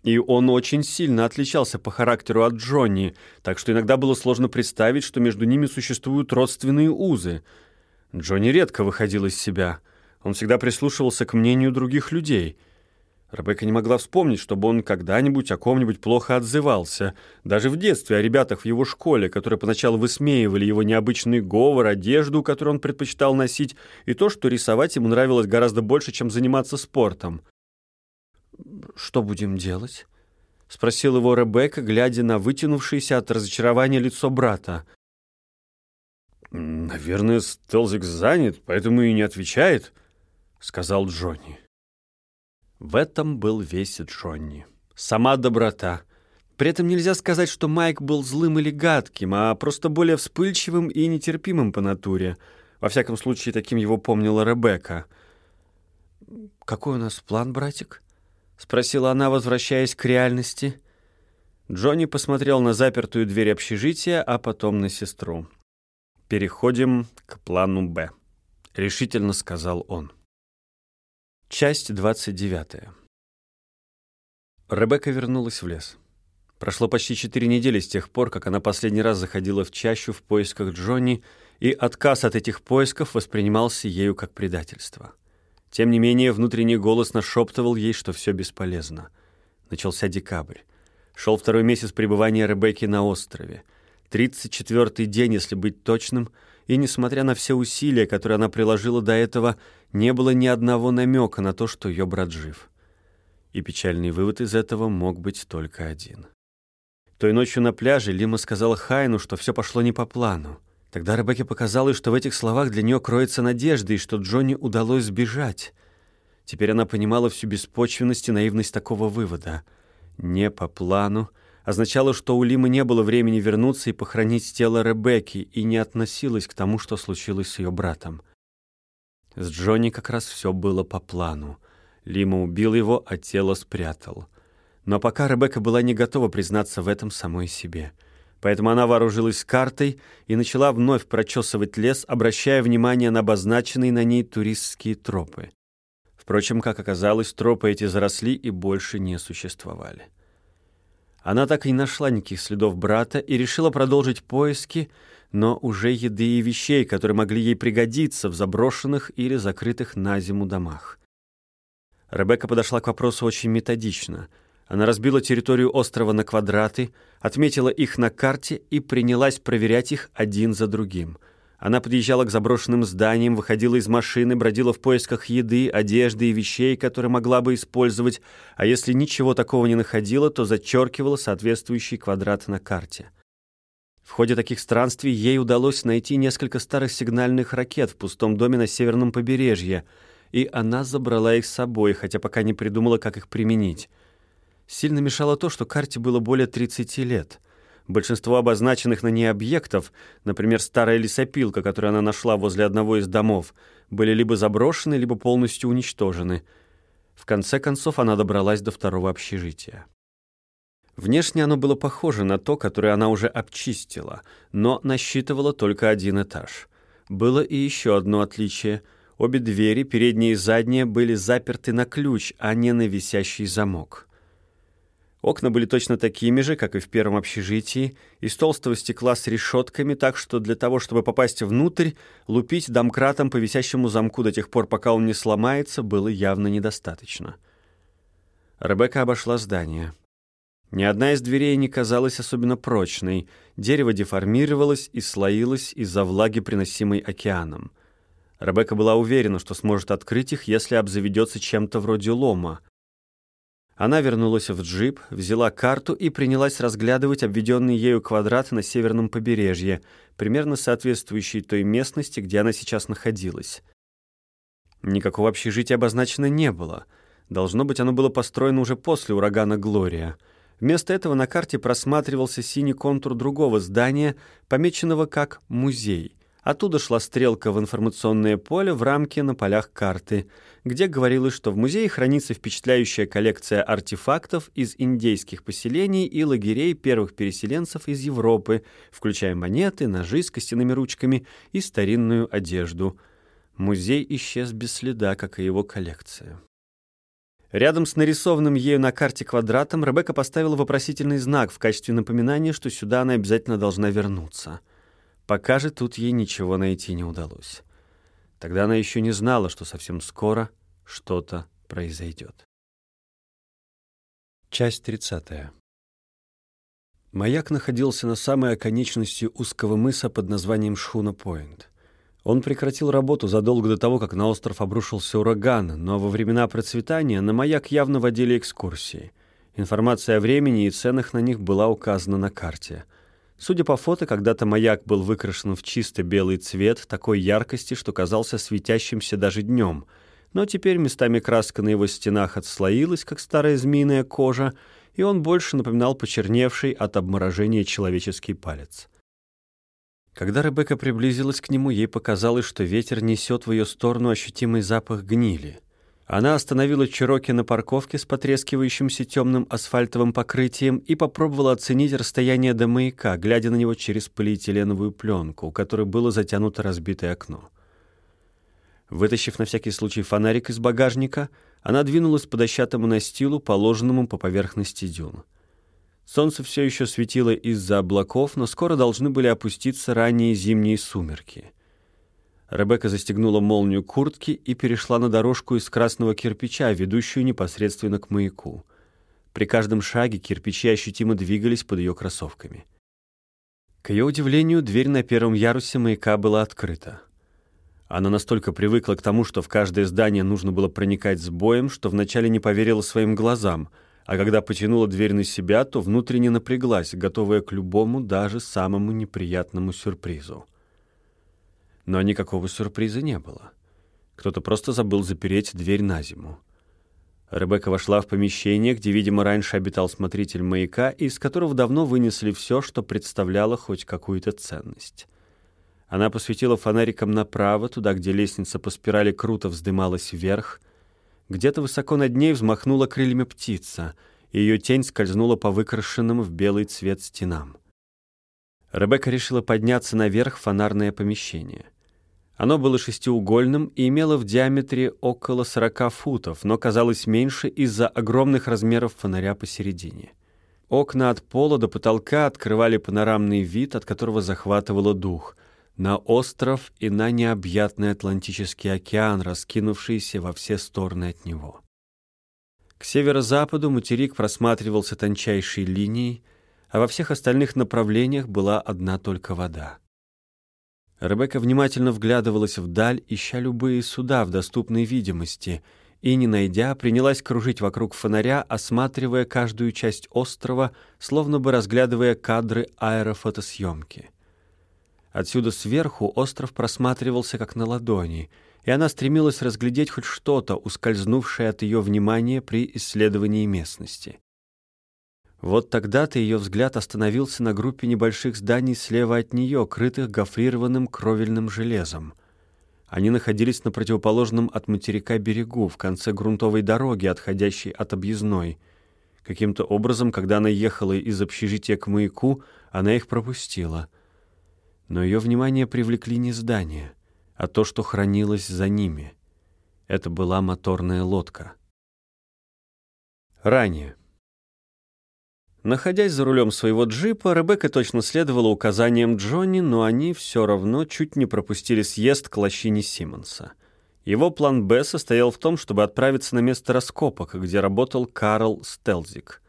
И он очень сильно отличался по характеру от Джонни, так что иногда было сложно представить, что между ними существуют родственные узы. Джонни редко выходил из себя. Он всегда прислушивался к мнению других людей — Ребекка не могла вспомнить, чтобы он когда-нибудь о ком-нибудь плохо отзывался. Даже в детстве о ребятах в его школе, которые поначалу высмеивали его необычный говор, одежду, которую он предпочитал носить, и то, что рисовать ему нравилось гораздо больше, чем заниматься спортом. «Что будем делать?» — спросил его Ребекка, глядя на вытянувшееся от разочарования лицо брата. «Наверное, Стелзик занят, поэтому и не отвечает», — сказал Джонни. В этом был весь Джонни. Сама доброта. При этом нельзя сказать, что Майк был злым или гадким, а просто более вспыльчивым и нетерпимым по натуре. Во всяком случае, таким его помнила Ребекка. «Какой у нас план, братик?» — спросила она, возвращаясь к реальности. Джонни посмотрел на запертую дверь общежития, а потом на сестру. «Переходим к плану «Б», — решительно сказал он. Часть 29. Ребекка вернулась в лес. Прошло почти четыре недели с тех пор, как она последний раз заходила в чащу в поисках Джонни, и отказ от этих поисков воспринимался ею как предательство. Тем не менее, внутренний голос нашептывал ей, что все бесполезно. Начался декабрь. Шел второй месяц пребывания Ребекки на острове. Тридцать четвертый день, если быть точным — и, несмотря на все усилия, которые она приложила до этого, не было ни одного намека на то, что ее брат жив. И печальный вывод из этого мог быть только один. Той ночью на пляже Лима сказала Хайну, что все пошло не по плану. Тогда Ребекке показалось, что в этих словах для нее кроется надежда и что Джонни удалось сбежать. Теперь она понимала всю беспочвенность и наивность такого вывода. Не по плану, означало, что у Лимы не было времени вернуться и похоронить тело Ребекки и не относилось к тому, что случилось с ее братом. С Джонни как раз все было по плану. Лима убил его, а тело спрятал. Но пока Ребекка была не готова признаться в этом самой себе. Поэтому она вооружилась картой и начала вновь прочесывать лес, обращая внимание на обозначенные на ней туристские тропы. Впрочем, как оказалось, тропы эти заросли и больше не существовали. Она так и не нашла никаких следов брата и решила продолжить поиски, но уже еды и вещей, которые могли ей пригодиться в заброшенных или закрытых на зиму домах. Ребекка подошла к вопросу очень методично. Она разбила территорию острова на квадраты, отметила их на карте и принялась проверять их один за другим. Она подъезжала к заброшенным зданиям, выходила из машины, бродила в поисках еды, одежды и вещей, которые могла бы использовать, а если ничего такого не находила, то зачеркивала соответствующий квадрат на карте. В ходе таких странствий ей удалось найти несколько старых сигнальных ракет в пустом доме на северном побережье, и она забрала их с собой, хотя пока не придумала, как их применить. Сильно мешало то, что карте было более 30 лет. Большинство обозначенных на ней объектов, например, старая лесопилка, которую она нашла возле одного из домов, были либо заброшены, либо полностью уничтожены. В конце концов она добралась до второго общежития. Внешне оно было похоже на то, которое она уже обчистила, но насчитывало только один этаж. Было и еще одно отличие. Обе двери, передняя и задняя, были заперты на ключ, а не на висящий замок. Окна были точно такими же, как и в первом общежитии, из толстого стекла с решетками, так что для того, чтобы попасть внутрь, лупить домкратом по висящему замку до тех пор, пока он не сломается, было явно недостаточно. Ребекка обошла здание. Ни одна из дверей не казалась особенно прочной. Дерево деформировалось и слоилось из-за влаги, приносимой океаном. Ребекка была уверена, что сможет открыть их, если обзаведется чем-то вроде лома — она вернулась в джип, взяла карту и принялась разглядывать обведенный ею квадрат на северном побережье, примерно соответствующий той местности, где она сейчас находилась. Никакого общежития обозначено не было. Должно быть, оно было построено уже после урагана «Глория». Вместо этого на карте просматривался синий контур другого здания, помеченного как «музей». Оттуда шла стрелка в информационное поле в рамке на полях карты, где говорилось, что в музее хранится впечатляющая коллекция артефактов из индейских поселений и лагерей первых переселенцев из Европы, включая монеты, ножи с костяными ручками и старинную одежду. Музей исчез без следа, как и его коллекция. Рядом с нарисованным ею на карте квадратом Ребекка поставила вопросительный знак в качестве напоминания, что сюда она обязательно должна вернуться — Пока же тут ей ничего найти не удалось. Тогда она еще не знала, что совсем скоро что-то произойдет. Часть 30. Маяк находился на самой оконечности узкого мыса под названием Шхуна-Пойнт. Он прекратил работу задолго до того, как на остров обрушился ураган, но во времена процветания на маяк явно водили экскурсии. Информация о времени и ценах на них была указана на карте — Судя по фото, когда-то маяк был выкрашен в чисто белый цвет такой яркости, что казался светящимся даже днем. Но теперь местами краска на его стенах отслоилась, как старая змеиная кожа, и он больше напоминал почерневший от обморожения человеческий палец. Когда Ребекка приблизилась к нему, ей показалось, что ветер несет в ее сторону ощутимый запах гнили — она остановила Чироки на парковке с потрескивающимся темным асфальтовым покрытием и попробовала оценить расстояние до маяка, глядя на него через полиэтиленовую пленку, у которой было затянуто разбитое окно. Вытащив на всякий случай фонарик из багажника, она двинулась по дощатому настилу, положенному по поверхности дюн. Солнце все еще светило из-за облаков, но скоро должны были опуститься ранние зимние сумерки — Ребекка застегнула молнию куртки и перешла на дорожку из красного кирпича, ведущую непосредственно к маяку. При каждом шаге кирпичи ощутимо двигались под ее кроссовками. К ее удивлению, дверь на первом ярусе маяка была открыта. Она настолько привыкла к тому, что в каждое здание нужно было проникать с боем, что вначале не поверила своим глазам, а когда потянула дверь на себя, то внутренне напряглась, готовая к любому, даже самому неприятному сюрпризу. Но никакого сюрприза не было. Кто-то просто забыл запереть дверь на зиму. Ребекка вошла в помещение, где, видимо, раньше обитал смотритель маяка, из которого давно вынесли все, что представляло хоть какую-то ценность. Она посветила фонариком направо, туда, где лестница по спирали круто вздымалась вверх. Где-то высоко над ней взмахнула крыльями птица, и ее тень скользнула по выкрашенным в белый цвет стенам. Ребекка решила подняться наверх в фонарное помещение. Оно было шестиугольным и имело в диаметре около 40 футов, но казалось меньше из-за огромных размеров фонаря посередине. Окна от пола до потолка открывали панорамный вид, от которого захватывало дух, на остров и на необъятный Атлантический океан, раскинувшийся во все стороны от него. К северо-западу материк просматривался тончайшей линией, а во всех остальных направлениях была одна только вода. Ребекка внимательно вглядывалась вдаль, ища любые суда в доступной видимости, и, не найдя, принялась кружить вокруг фонаря, осматривая каждую часть острова, словно бы разглядывая кадры аэрофотосъемки. Отсюда сверху остров просматривался как на ладони, и она стремилась разглядеть хоть что-то, ускользнувшее от ее внимания при исследовании местности. Вот тогда-то ее взгляд остановился на группе небольших зданий слева от нее, крытых гофрированным кровельным железом. Они находились на противоположном от материка берегу, в конце грунтовой дороги, отходящей от объездной. Каким-то образом, когда она ехала из общежития к маяку, она их пропустила. Но ее внимание привлекли не здания, а то, что хранилось за ними. Это была моторная лодка. Ранее. Находясь за рулем своего джипа, Ребекка точно следовала указаниям Джонни, но они все равно чуть не пропустили съезд к лощине Симмонса. Его план «Б» состоял в том, чтобы отправиться на место раскопок, где работал Карл Стелзик.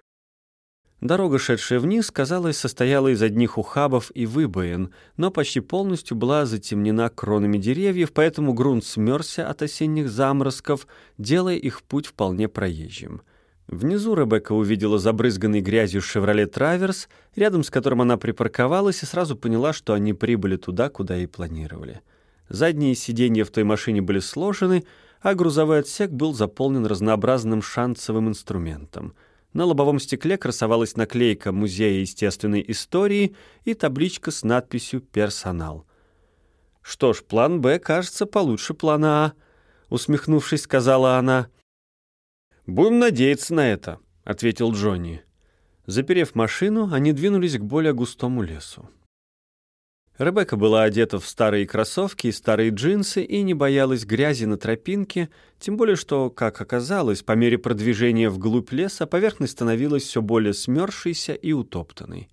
Дорога, шедшая вниз, казалось, состояла из одних ухабов и выбоин, но почти полностью была затемнена кронами деревьев, поэтому грунт смерзся от осенних заморозков, делая их путь вполне проезжим. Внизу Ребекка увидела забрызганный грязью «Шевроле Траверс», рядом с которым она припарковалась и сразу поняла, что они прибыли туда, куда и планировали. Задние сиденья в той машине были сложены, а грузовой отсек был заполнен разнообразным шансовым инструментом. На лобовом стекле красовалась наклейка Музея естественной истории и табличка с надписью «Персонал». «Что ж, план «Б» кажется получше плана «А», — усмехнувшись, сказала она — «Будем надеяться на это», — ответил Джонни. Заперев машину, они двинулись к более густому лесу. Ребекка была одета в старые кроссовки и старые джинсы и не боялась грязи на тропинке, тем более что, как оказалось, по мере продвижения вглубь леса поверхность становилась все более смерзшейся и утоптанной.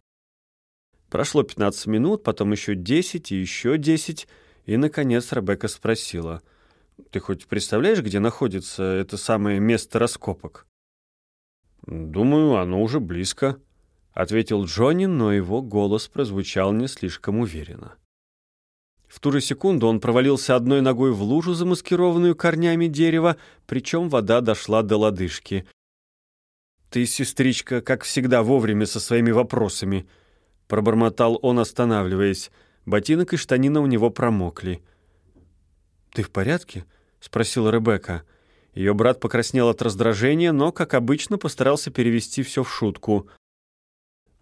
Прошло 15 минут, потом еще 10 и еще 10, и, наконец, Ребекка спросила — ты хоть представляешь, где находится это самое место раскопок? Думаю, оно уже близко, ответил Джонни, но его голос прозвучал не слишком уверенно. В ту же секунду он провалился одной ногой в лужу, замаскированную корнями дерева, причем вода дошла до лодыжки. «Ты, сестричка, как всегда вовремя со своими вопросами», — пробормотал он, останавливаясь. Ботинок и штанина у него промокли. «Ты в порядке?» — спросила Ребекка. Ее брат покраснел от раздражения, но, как обычно, постарался перевести все в шутку.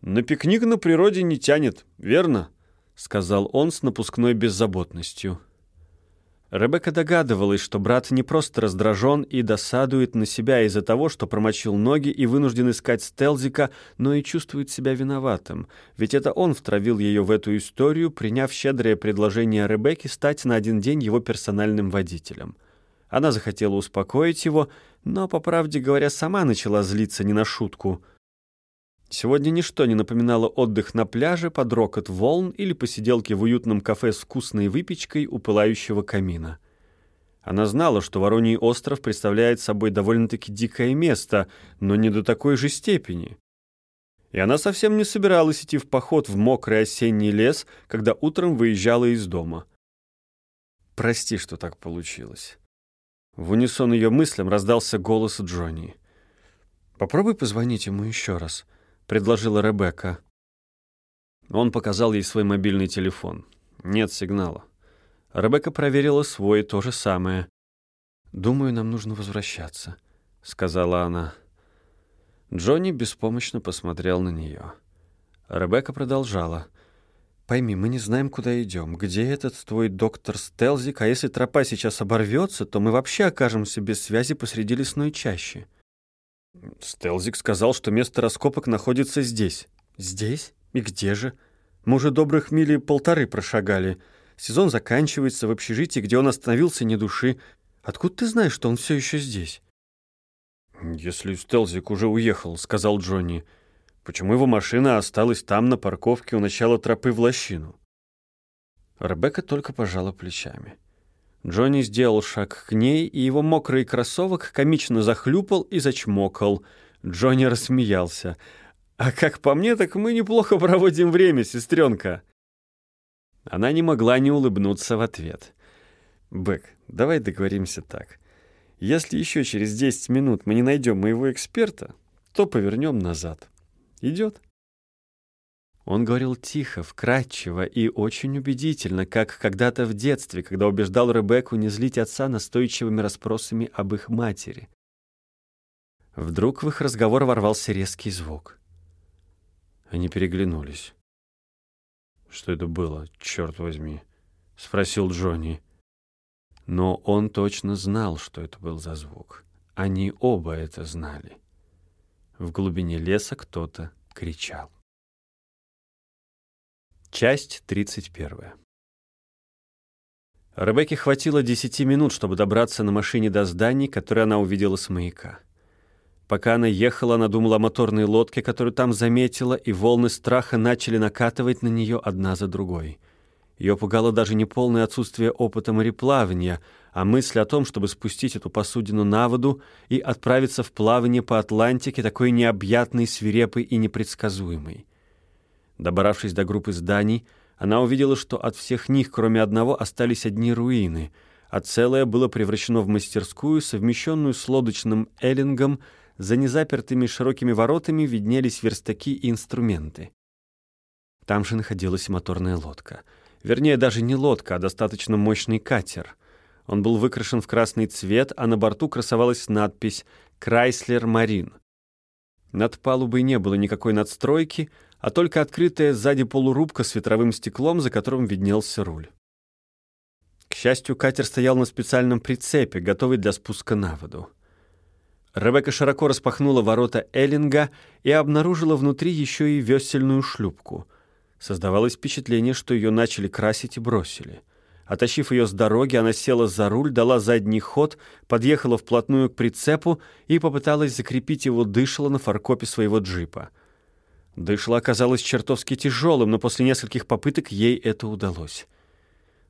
«На пикник на природе не тянет, верно?» — сказал он с напускной беззаботностью. Ребекка догадывалась, что брат не просто раздражен и досадует на себя из-за того, что промочил ноги и вынужден искать Стелзика, но и чувствует себя виноватым, ведь это он втравил ее в эту историю, приняв щедрое предложение Ребекки стать на один день его персональным водителем. Она захотела успокоить его, но, по правде говоря, сама начала злиться не на шутку — Сегодня ничто не напоминало отдых на пляже под рокот волн или посиделки в уютном кафе с вкусной выпечкой у пылающего камина. Она знала, что Вороний остров представляет собой довольно-таки дикое место, но не до такой же степени. И она совсем не собиралась идти в поход в мокрый осенний лес, когда утром выезжала из дома. «Прости, что так получилось». В унисон ее мыслям раздался голос Джонни. «Попробуй позвонить ему еще раз», — предложила Ребекка. Он показал ей свой мобильный телефон. Нет сигнала. Ребекка проверила свой, то же самое. «Думаю, нам нужно возвращаться», — сказала она. Джонни беспомощно посмотрел на нее. Ребекка продолжала. «Пойми, мы не знаем, куда идем. Где этот твой доктор Стелзик? А если тропа сейчас оборвется, то мы вообще окажемся без связи посреди лесной чащи». Стелзик сказал, что место раскопок находится здесь. Здесь? И где же? Мы уже добрых мили полторы прошагали. Сезон заканчивается в общежитии, где он остановился не души. Откуда ты знаешь, что он все еще здесь? «Если Стелзик уже уехал», — сказал Джонни, — «почему его машина осталась там на парковке у начала тропы в лощину?» Ребекка только пожала плечами. Джонни сделал шаг к ней, и его мокрый кроссовок комично захлюпал и зачмокал. Джонни рассмеялся. «А как по мне, так мы неплохо проводим время, сестренка!» Она не могла не улыбнуться в ответ. «Бэк, давай договоримся так. Если еще через 10 минут мы не найдем моего эксперта, то повернем назад. Идет?» Он говорил тихо, вкрадчиво и очень убедительно, как когда-то в детстве, когда убеждал Ребекку не злить отца настойчивыми расспросами об их матери. Вдруг в их разговор ворвался резкий звук. Они переглянулись. «Что это было, черт возьми?» — спросил Джонни. Но он точно знал, что это был за звук. Они оба это знали. В глубине леса кто-то кричал. Часть 31. Ребекке хватило десяти минут, чтобы добраться на машине до зданий, которые она увидела с маяка. Пока она ехала, она думала о моторной лодке, которую там заметила, и волны страха начали накатывать на нее одна за другой. Ее пугало даже не полное отсутствие опыта мореплавания, а мысль о том, чтобы спустить эту посудину на воду и отправиться в плавание по Атлантике, такой необъятной, свирепой и непредсказуемой. Добравшись до группы зданий, она увидела, что от всех них, кроме одного, остались одни руины, а целое было превращено в мастерскую, совмещенную с лодочным эллингом, за незапертыми широкими воротами виднелись верстаки и инструменты. Там же находилась моторная лодка. Вернее, даже не лодка, а достаточно мощный катер. Он был выкрашен в красный цвет, а на борту красовалась надпись «Крайслер Марин». Над палубой не было никакой надстройки — а только открытая сзади полурубка с ветровым стеклом, за которым виднелся руль. К счастью, катер стоял на специальном прицепе, готовый для спуска на воду. Ребекка широко распахнула ворота Эллинга и обнаружила внутри еще и весельную шлюпку. Создавалось впечатление, что ее начали красить и бросили. Отащив ее с дороги, она села за руль, дала задний ход, подъехала вплотную к прицепу и попыталась закрепить его дышло на фаркопе своего джипа — Дышло оказалось чертовски тяжелым, но после нескольких попыток ей это удалось.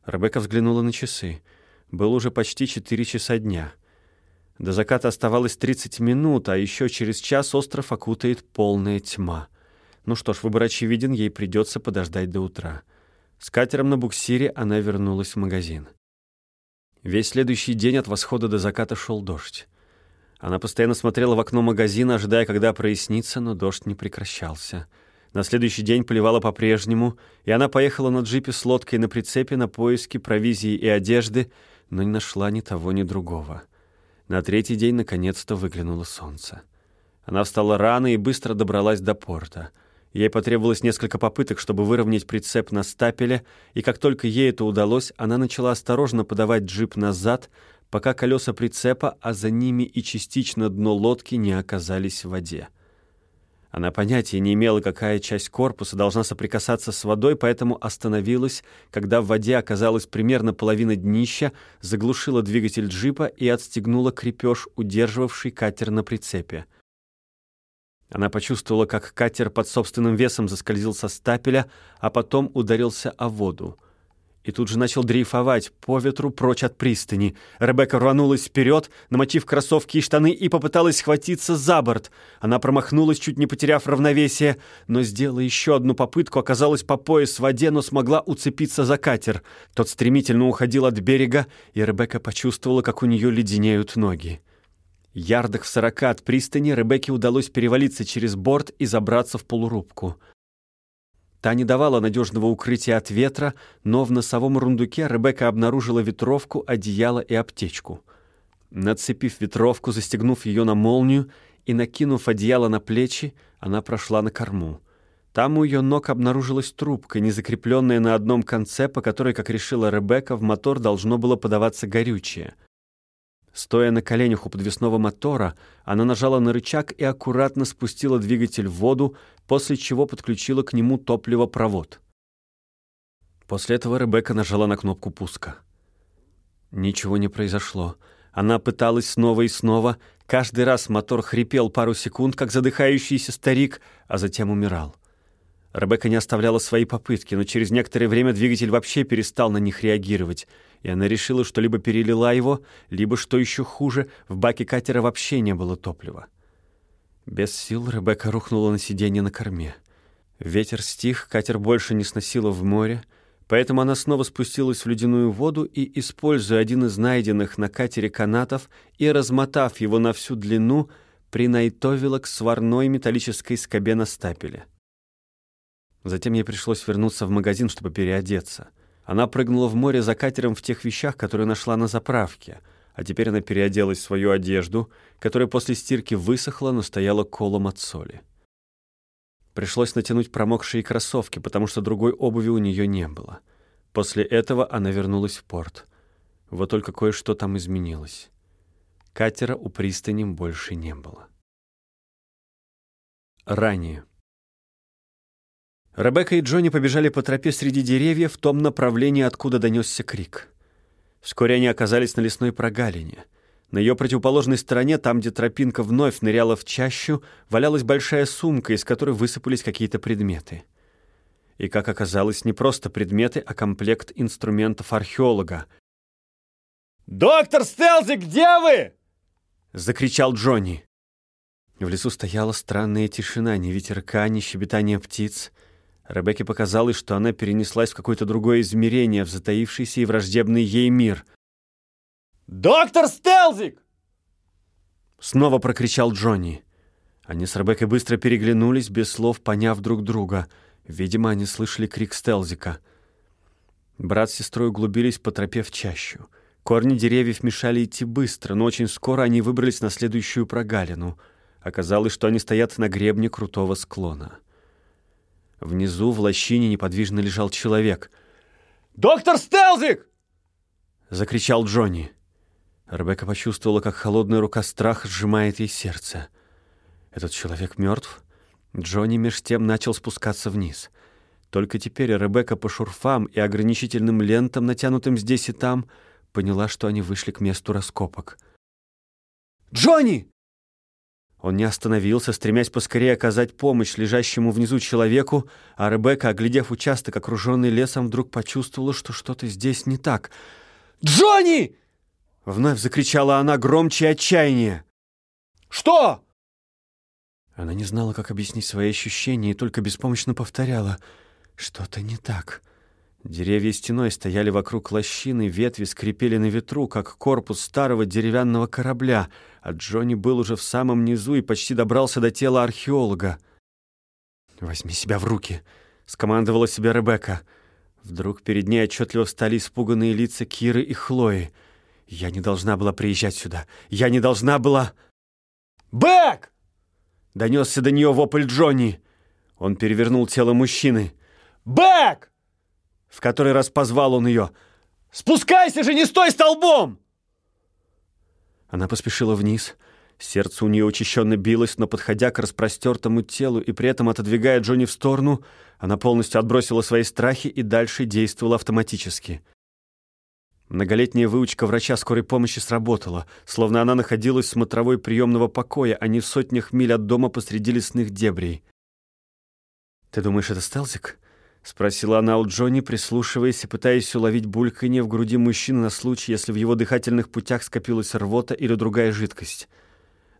Ребекка взглянула на часы. Было уже почти четыре часа дня. До заката оставалось 30 минут, а еще через час остров окутает полная тьма. Ну что ж, выбор очевиден, ей придется подождать до утра. С катером на буксире она вернулась в магазин. Весь следующий день от восхода до заката шел дождь. Она постоянно смотрела в окно магазина, ожидая, когда прояснится, но дождь не прекращался. На следующий день поливала по-прежнему, и она поехала на джипе с лодкой на прицепе на поиски провизии и одежды, но не нашла ни того, ни другого. На третий день наконец-то выглянуло солнце. Она встала рано и быстро добралась до порта. Ей потребовалось несколько попыток, чтобы выровнять прицеп на стапеле, и как только ей это удалось, она начала осторожно подавать джип назад, пока колеса прицепа, а за ними и частично дно лодки не оказались в воде. Она понятия не имела, какая часть корпуса должна соприкасаться с водой, поэтому остановилась, когда в воде оказалась примерно половина днища, заглушила двигатель джипа и отстегнула крепеж, удерживавший катер на прицепе. Она почувствовала, как катер под собственным весом заскользил со стапеля, а потом ударился о воду и тут же начал дрейфовать по ветру прочь от пристани. Ребекка рванулась вперед, намочив кроссовки и штаны, и попыталась схватиться за борт. Она промахнулась, чуть не потеряв равновесие, но сделала еще одну попытку, оказалась по пояс в воде, но смогла уцепиться за катер. Тот стремительно уходил от берега, и Ребекка почувствовала, как у нее леденеют ноги. Ярдах в сорока от пристани Ребекке удалось перевалиться через борт и забраться в полурубку. Та не давала надежного укрытия от ветра, но в носовом рундуке Ребекка обнаружила ветровку, одеяло и аптечку. Нацепив ветровку, застегнув ее на молнию и накинув одеяло на плечи, она прошла на корму. Там у ее ног обнаружилась трубка, не закрепленная на одном конце, по которой, как решила Ребекка, в мотор должно было подаваться горючее — Стоя на коленях у подвесного мотора, она нажала на рычаг и аккуратно спустила двигатель в воду, после чего подключила к нему топливопровод. После этого Ребекка нажала на кнопку пуска. Ничего не произошло. Она пыталась снова и снова. Каждый раз мотор хрипел пару секунд, как задыхающийся старик, а затем умирал. Ребекка не оставляла свои попытки, но через некоторое время двигатель вообще перестал на них реагировать. И она решила, что либо перелила его, либо, что еще хуже, в баке катера вообще не было топлива. Без сил Ребекка рухнула на сиденье на корме. Ветер стих, катер больше не сносило в море, поэтому она снова спустилась в ледяную воду и, используя один из найденных на катере канатов и размотав его на всю длину, принайтовила к сварной металлической скобе на стапеле. Затем ей пришлось вернуться в магазин, чтобы переодеться. Она прыгнула в море за катером в тех вещах, которые нашла на заправке, а теперь она переоделась в свою одежду, которая после стирки высохла, но стояла колом от соли. Пришлось натянуть промокшие кроссовки, потому что другой обуви у нее не было. После этого она вернулась в порт. Вот только кое-что там изменилось. Катера у пристани больше не было. Ранее. Ребекка и Джонни побежали по тропе среди деревьев в том направлении, откуда донесся крик. Вскоре они оказались на лесной прогалине. На ее противоположной стороне, там, где тропинка вновь ныряла в чащу, валялась большая сумка, из которой высыпались какие-то предметы. И, как оказалось, не просто предметы, а комплект инструментов археолога. «Доктор Стелзи, где вы?» — закричал Джонни. В лесу стояла странная тишина, ни ветерка, ни щебетания птиц — Ребекке показалось, что она перенеслась в какое-то другое измерение, в затаившийся и враждебный ей мир. «Доктор Стелзик!» Снова прокричал Джонни. Они с Ребеккой быстро переглянулись, без слов поняв друг друга. Видимо, они слышали крик Стелзика. Брат с сестрой углубились по тропе в чащу. Корни деревьев мешали идти быстро, но очень скоро они выбрались на следующую прогалину. Оказалось, что они стоят на гребне крутого склона. Внизу в лощине неподвижно лежал человек. «Доктор Стелзик!» — закричал Джонни. Ребекка почувствовала, как холодная рука страха сжимает ей сердце. Этот человек мертв? Джонни меж тем начал спускаться вниз. Только теперь Ребекка по шурфам и ограничительным лентам, натянутым здесь и там, поняла, что они вышли к месту раскопок. «Джонни!» Он не остановился, стремясь поскорее оказать помощь лежащему внизу человеку, а Ребекка, оглядев участок, окруженный лесом, вдруг почувствовала, что что-то здесь не так. «Джонни!» — вновь закричала она громче отчаяния. «Что?» Она не знала, как объяснить свои ощущения, и только беспомощно повторяла. «Что-то не так». Деревья стеной стояли вокруг лощины, ветви скрипели на ветру, как корпус старого деревянного корабля, а Джонни был уже в самом низу и почти добрался до тела археолога. «Возьми себя в руки», — скомандовала себя Ребекка. Вдруг перед ней отчетливо встали испуганные лица Киры и Хлои. «Я не должна была приезжать сюда. Я не должна была...» «Бэк!» — донесся до нее вопль Джонни. Он перевернул тело мужчины. «Бэк!» В который раз позвал он ее. «Спускайся же, не стой столбом!» Она поспешила вниз. Сердце у нее учащенно билось, но, подходя к распростертому телу и при этом отодвигая Джонни в сторону, она полностью отбросила свои страхи и дальше действовала автоматически. Многолетняя выучка врача скорой помощи сработала, словно она находилась в смотровой приемного покоя, а не в сотнях миль от дома посреди лесных дебрей. «Ты думаешь, это Стелзик?» — спросила она у Джонни, прислушиваясь и пытаясь уловить бульканье в груди мужчины на случай, если в его дыхательных путях скопилась рвота или другая жидкость.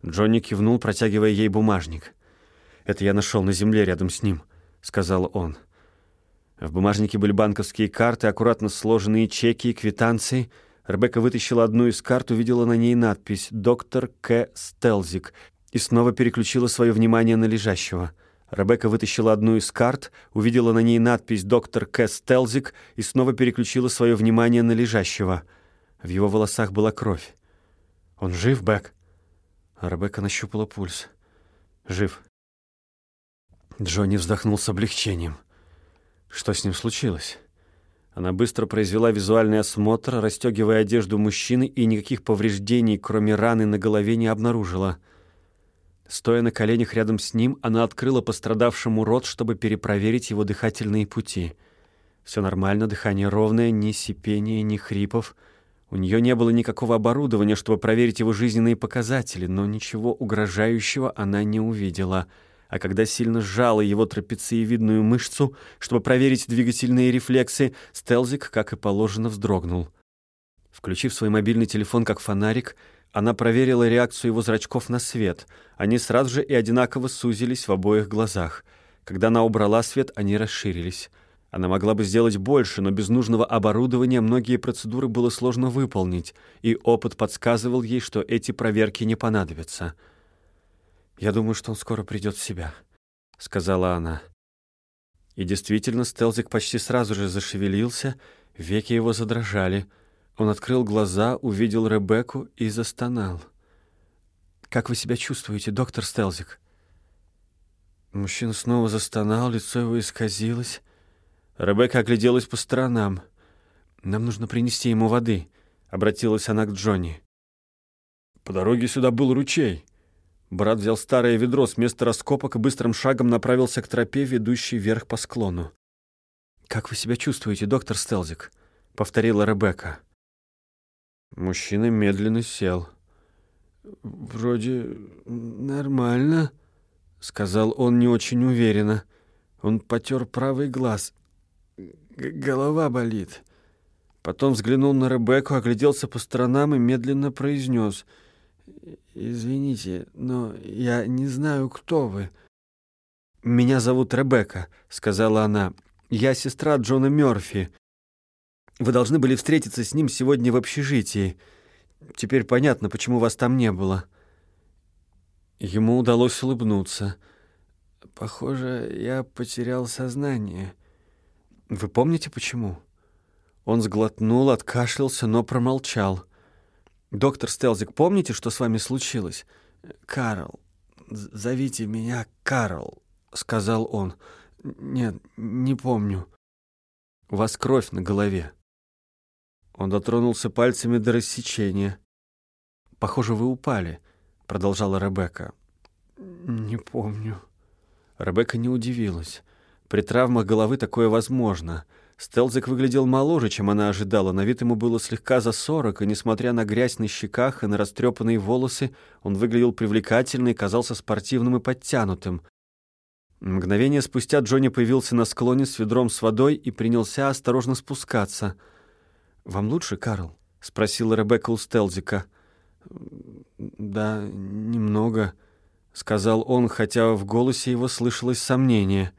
Джонни кивнул, протягивая ей бумажник. «Это я нашел на земле рядом с ним», — сказал он. В бумажнике были банковские карты, аккуратно сложенные чеки и квитанции. Ребекка вытащила одну из карт, увидела на ней надпись «Доктор К. Стелзик» и снова переключила свое внимание на лежащего — Ребекка вытащила одну из карт, увидела на ней надпись «Доктор Кэс Телзик» и снова переключила свое внимание на лежащего. В его волосах была кровь. «Он жив, Бек?» а Ребекка нащупала пульс. «Жив». Джонни вздохнул с облегчением. Что с ним случилось? Она быстро произвела визуальный осмотр, расстегивая одежду мужчины, и никаких повреждений, кроме раны на голове, не обнаружила — Стоя на коленях рядом с ним, она открыла пострадавшему рот, чтобы перепроверить его дыхательные пути. Все нормально, дыхание ровное, ни сипения, ни хрипов. У нее не было никакого оборудования, чтобы проверить его жизненные показатели, но ничего угрожающего она не увидела. А когда сильно сжала его трапециевидную мышцу, чтобы проверить двигательные рефлексы, Стелзик, как и положено, вздрогнул. Включив свой мобильный телефон как фонарик, она проверила реакцию его зрачков на свет. Они сразу же и одинаково сузились в обоих глазах. Когда она убрала свет, они расширились. Она могла бы сделать больше, но без нужного оборудования многие процедуры было сложно выполнить, и опыт подсказывал ей, что эти проверки не понадобятся. «Я думаю, что он скоро придет в себя», — сказала она. И действительно, Стелзик почти сразу же зашевелился, веки его задрожали — он открыл глаза, увидел Ребекку и застонал. «Как вы себя чувствуете, доктор Стелзик?» Мужчина снова застонал, лицо его исказилось. Ребекка огляделась по сторонам. «Нам нужно принести ему воды», — обратилась она к Джонни. «По дороге сюда был ручей». Брат взял старое ведро с места раскопок и быстрым шагом направился к тропе, ведущей вверх по склону. «Как вы себя чувствуете, доктор Стелзик?» — повторила Ребекка. Мужчина медленно сел. «Вроде нормально», — сказал он не очень уверенно. Он потер правый глаз. Г «Голова болит». Потом взглянул на Ребекку, огляделся по сторонам и медленно произнес. «Извините, но я не знаю, кто вы». «Меня зовут Ребекка», — сказала она. «Я сестра Джона Мёрфи. Вы должны были встретиться с ним сегодня в общежитии. Теперь понятно, почему вас там не было». Ему удалось улыбнуться. «Похоже, я потерял сознание». «Вы помните, почему?» Он сглотнул, откашлялся, но промолчал. «Доктор Стелзик, помните, что с вами случилось?» «Карл. Зовите меня Карл», — сказал он. «Нет, не помню». «У вас кровь на голове». Он дотронулся пальцами до рассечения. «Похоже, вы упали», — продолжала Ребекка. «Не помню». Ребекка не удивилась. При травмах головы такое возможно. Стелзик выглядел моложе, чем она ожидала. На вид ему было слегка за сорок, и, несмотря на грязь на щеках и на растрепанные волосы, он выглядел привлекательно и казался спортивным и подтянутым. Мгновение спустя Джонни появился на склоне с ведром с водой и принялся осторожно спускаться — «Вам лучше, Карл?» — спросила Ребекка у Стелзика. «Да, немного», — сказал он, хотя в голосе его слышалось сомнение.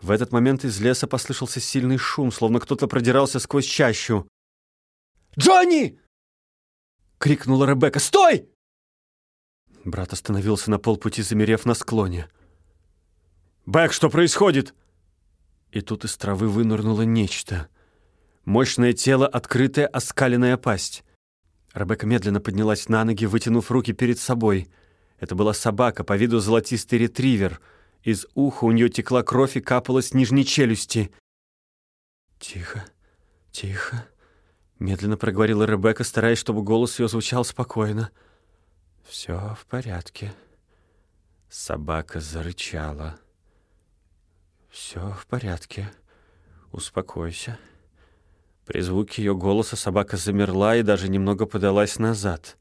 В этот момент из леса послышался сильный шум, словно кто-то продирался сквозь чащу. «Джонни!» — крикнула Ребекка. «Стой!» Брат остановился на полпути, замерев на склоне. «Бэк, что происходит?» И тут из травы вынырнуло нечто — Мощное тело, открытая, оскаленная пасть. Ребекка медленно поднялась на ноги, вытянув руки перед собой. Это была собака, по виду золотистый ретривер. Из уха у нее текла кровь и капала с нижней челюсти. «Тихо, тихо», — медленно проговорила Ребекка, стараясь, чтобы голос ее звучал спокойно. «Все в порядке». Собака зарычала. «Все в порядке. Успокойся». При звуке ее голоса собака замерла и даже немного подалась назад.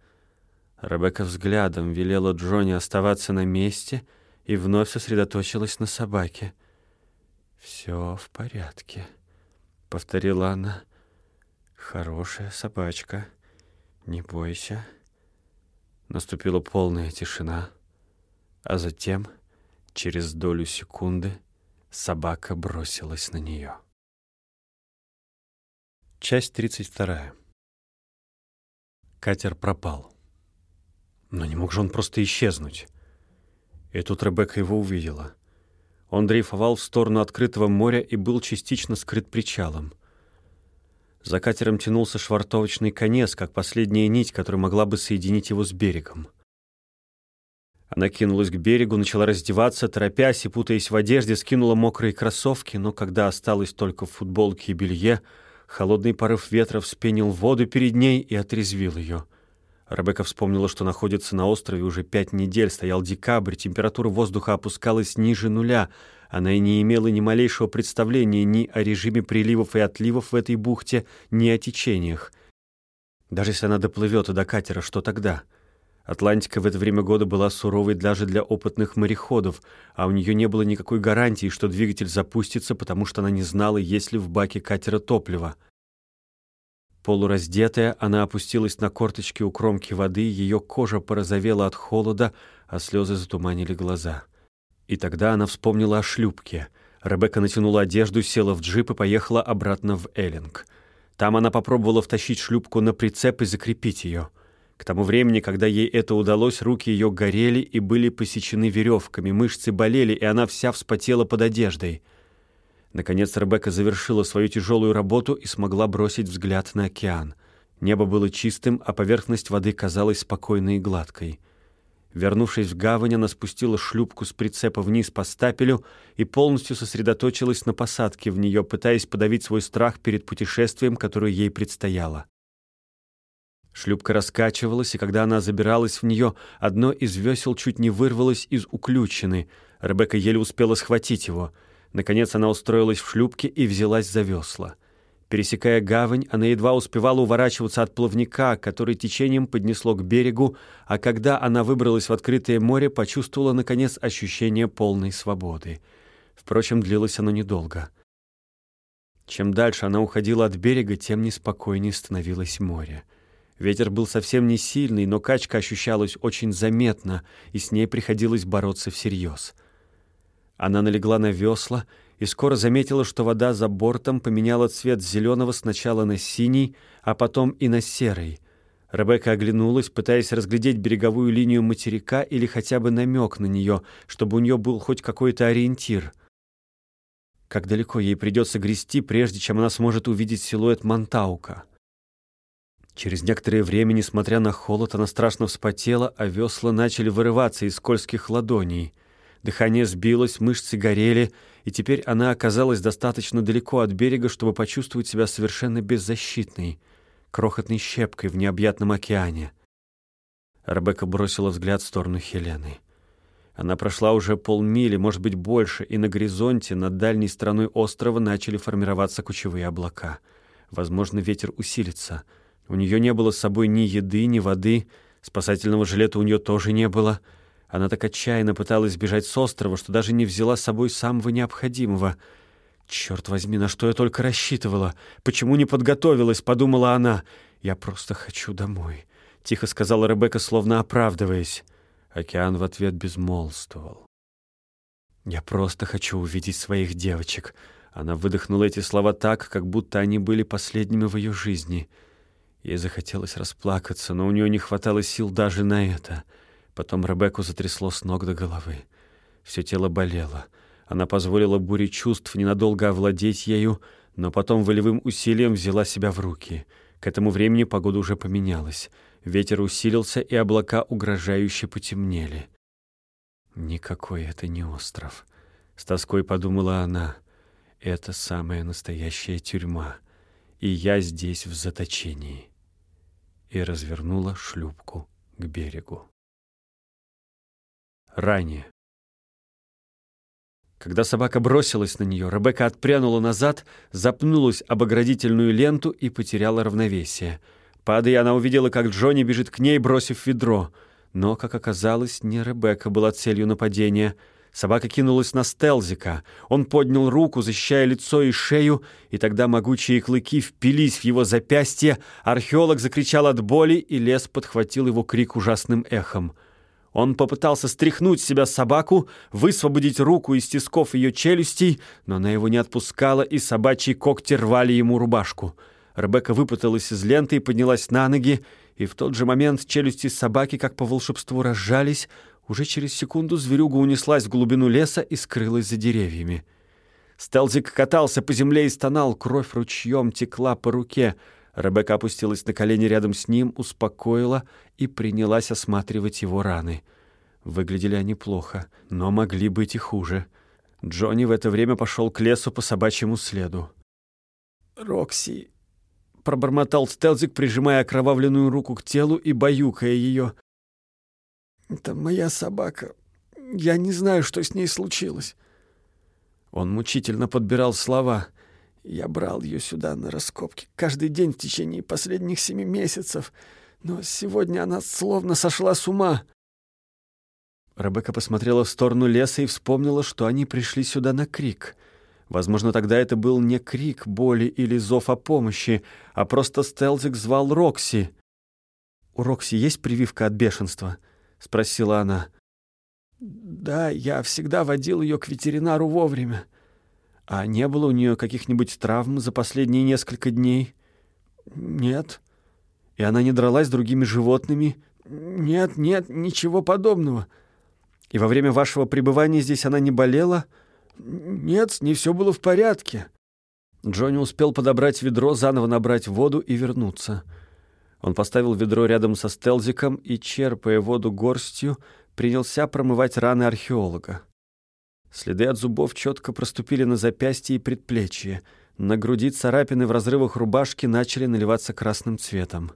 Ребекка взглядом велела Джонни оставаться на месте и вновь сосредоточилась на собаке. «Все в порядке», — повторила она. «Хорошая собачка, не бойся». Наступила полная тишина, а затем, через долю секунды, собака бросилась на нее. Часть 32. Катер пропал. Но не мог же он просто исчезнуть. И тут Ребекка его увидела. Он дрейфовал в сторону открытого моря и был частично скрыт причалом. За катером тянулся швартовочный конец, как последняя нить, которая могла бы соединить его с берегом. Она кинулась к берегу, начала раздеваться, торопясь и, путаясь в одежде, скинула мокрые кроссовки, но когда осталась только в футболке и белье, Холодный порыв ветра вспенил воду перед ней и отрезвил ее. Ребекка вспомнила, что находится на острове уже пять недель, стоял декабрь, температура воздуха опускалась ниже нуля. Она и не имела ни малейшего представления ни о режиме приливов и отливов в этой бухте, ни о течениях. Даже если она доплывет до катера, что тогда? — Атлантика в это время года была суровой даже для опытных мореходов, а у нее не было никакой гарантии, что двигатель запустится, потому что она не знала, есть ли в баке катера топливо. Полураздетая, она опустилась на корточки у кромки воды, ее кожа порозовела от холода, а слезы затуманили глаза. И тогда она вспомнила о шлюпке. Ребекка натянула одежду, села в джип и поехала обратно в Эллинг. Там она попробовала втащить шлюпку на прицеп и закрепить ее. К тому времени, когда ей это удалось, руки ее горели и были посечены веревками, мышцы болели, и она вся вспотела под одеждой — Наконец Ребекка завершила свою тяжелую работу и смогла бросить взгляд на океан. Небо было чистым, а поверхность воды казалась спокойной и гладкой. Вернувшись в гавань, она спустила шлюпку с прицепа вниз по стапелю и полностью сосредоточилась на посадке в нее, пытаясь подавить свой страх перед путешествием, которое ей предстояло. Шлюпка раскачивалась, и когда она забиралась в нее, одно из весел чуть не вырвалось из уключины. Ребекка еле успела схватить его — Наконец она устроилась в шлюпке и взялась за весла. Пересекая гавань, она едва успевала уворачиваться от плавника, который течением поднесло к берегу, а когда она выбралась в открытое море, почувствовала, наконец, ощущение полной свободы. Впрочем, длилось оно недолго. Чем дальше она уходила от берега, тем неспокойнее становилось море. Ветер был совсем не сильный, но качка ощущалась очень заметно, и с ней приходилось бороться всерьез — она налегла на весла и скоро заметила, что вода за бортом поменяла цвет зеленого сначала на синий, а потом и на серый. Ребекка оглянулась, пытаясь разглядеть береговую линию материка или хотя бы намек на нее, чтобы у нее был хоть какой-то ориентир. Как далеко ей придется грести, прежде чем она сможет увидеть силуэт Монтаука. Через некоторое время, несмотря на холод, она страшно вспотела, а весла начали вырываться из скользких ладоней — Дыхание сбилось, мышцы горели, и теперь она оказалась достаточно далеко от берега, чтобы почувствовать себя совершенно беззащитной, крохотной щепкой в необъятном океане. Ребекка бросила взгляд в сторону Хелены. Она прошла уже полмили, может быть, больше, и на горизонте над дальней стороной острова начали формироваться кучевые облака. Возможно, ветер усилится. У нее не было с собой ни еды, ни воды, спасательного жилета у нее тоже не было — она так отчаянно пыталась сбежать с острова, что даже не взяла с собой самого необходимого. «Черт возьми, на что я только рассчитывала! Почему не подготовилась?» — подумала она. «Я просто хочу домой», — тихо сказала Ребекка, словно оправдываясь. Океан в ответ безмолвствовал. «Я просто хочу увидеть своих девочек». Она выдохнула эти слова так, как будто они были последними в ее жизни. Ей захотелось расплакаться, но у нее не хватало сил даже на это — Потом Ребекку затрясло с ног до головы. Все тело болело. Она позволила буре чувств ненадолго овладеть ею, но потом волевым усилием взяла себя в руки. К этому времени погода уже поменялась. Ветер усилился, и облака угрожающе потемнели. «Никакой это не остров», — с тоской подумала она. «Это самая настоящая тюрьма, и я здесь в заточении». И развернула шлюпку к берегу ранее. Когда собака бросилась на нее, Ребекка отпрянула назад, запнулась об оградительную ленту и потеряла равновесие. Падая, она увидела, как Джонни бежит к ней, бросив ведро. Но, как оказалось, не Ребекка была целью нападения. Собака кинулась на Стелзика. Он поднял руку, защищая лицо и шею, и тогда могучие клыки впились в его запястье. Археолог закричал от боли, и лес подхватил его крик ужасным эхом — он попытался стряхнуть с себя собаку, высвободить руку из тисков ее челюстей, но она его не отпускала, и собачьи когти рвали ему рубашку. Ребекка выпуталась из ленты и поднялась на ноги, и в тот же момент челюсти собаки, как по волшебству, разжались. Уже через секунду зверюга унеслась в глубину леса и скрылась за деревьями. Стелзик катался по земле и стонал, кровь ручьем текла по руке — Ребекка опустилась на колени рядом с ним, успокоила и принялась осматривать его раны. Выглядели они плохо, но могли быть и хуже. Джонни в это время пошел к лесу по собачьему следу. «Рокси!» — пробормотал Стелзик, прижимая окровавленную руку к телу и баюкая ее. «Это моя собака. Я не знаю, что с ней случилось». Он мучительно подбирал слова. Я брал ее сюда на раскопки каждый день в течение последних семи месяцев, но сегодня она словно сошла с ума. Ребекка посмотрела в сторону леса и вспомнила, что они пришли сюда на крик. Возможно, тогда это был не крик боли или зов о помощи, а просто Стелзик звал Рокси. «У Рокси есть прививка от бешенства?» — спросила она. «Да, я всегда водил ее к ветеринару вовремя. А не было у нее каких-нибудь травм за последние несколько дней?» «Нет». «И она не дралась с другими животными?» «Нет, нет, ничего подобного». «И во время вашего пребывания здесь она не болела?» «Нет, с ней все было в порядке». Джонни успел подобрать ведро, заново набрать воду и вернуться. Он поставил ведро рядом со стелзиком и, черпая воду горстью, принялся промывать раны археолога. Следы от зубов четко проступили на запястье и предплечье. На груди царапины в разрывах рубашки начали наливаться красным цветом.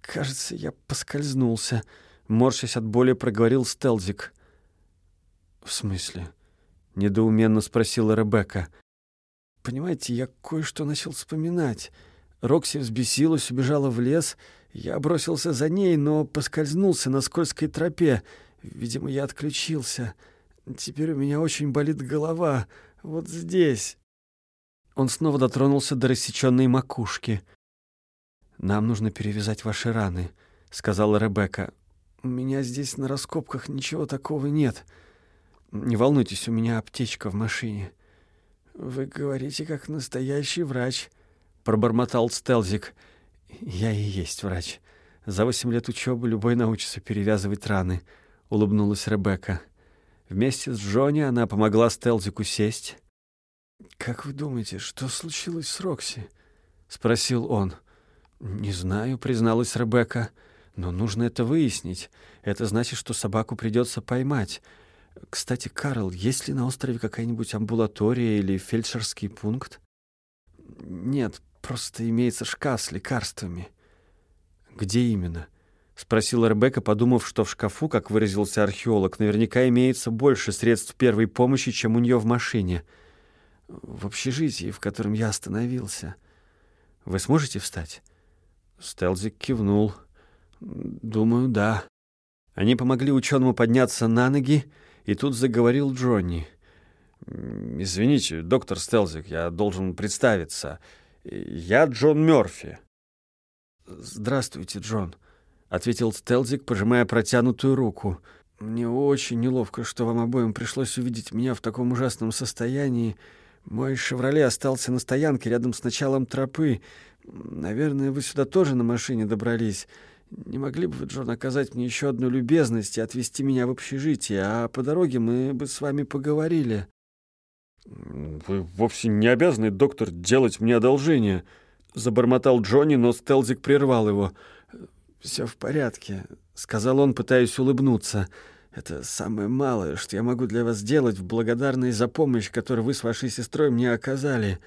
«Кажется, я поскользнулся», — морщась от боли проговорил Стелзик. «В смысле?» — недоуменно спросила Ребекка. «Понимаете, я кое-что начал вспоминать. Рокси взбесилась, убежала в лес. Я бросился за ней, но поскользнулся на скользкой тропе. Видимо, я отключился. Теперь у меня очень болит голова. Вот здесь». Он снова дотронулся до рассеченной макушки. «Нам нужно перевязать ваши раны», — сказала Ребекка. «У меня здесь на раскопках ничего такого нет. Не волнуйтесь, у меня аптечка в машине». «Вы говорите, как настоящий врач», — пробормотал Стелзик. «Я и есть врач. За восемь лет учебы любой научится перевязывать раны», — улыбнулась Ребекка. Вместе с Джонни она помогла Стелзику сесть. «Как вы думаете, что случилось с Рокси?» — спросил он. «Не знаю», — призналась Ребекка. «Но нужно это выяснить. Это значит, что собаку придется поймать. Кстати, Карл, есть ли на острове какая-нибудь амбулатория или фельдшерский пункт?» «Нет, просто имеется шкаф с лекарствами». «Где именно?» — спросила Ребекка, подумав, что в шкафу, как выразился археолог, наверняка имеется больше средств первой помощи, чем у нее в машине. «В общежитии, в котором я остановился. Вы сможете встать?» Стелзик кивнул. «Думаю, да». Они помогли ученому подняться на ноги, и тут заговорил Джонни. «Извините, доктор Стелзик, я должен представиться. Я Джон Мёрфи». «Здравствуйте, Джон», — ответил Стелзик, пожимая протянутую руку. «Мне очень неловко, что вам обоим пришлось увидеть меня в таком ужасном состоянии. Мой «Шевроле» остался на стоянке рядом с началом тропы. Наверное, вы сюда тоже на машине добрались. Не могли бы вы, Джон, оказать мне еще одну любезность и отвезти меня в общежитие, а по дороге мы бы с вами поговорили?» «Вы вовсе не обязаны, доктор, делать мне одолжение», — забормотал Джонни, но Стелзик прервал его. «Все в порядке», — сказал он, пытаясь улыбнуться. «Это самое малое, что я могу для вас сделать в благодарность за помощь, которую вы с вашей сестрой мне оказали».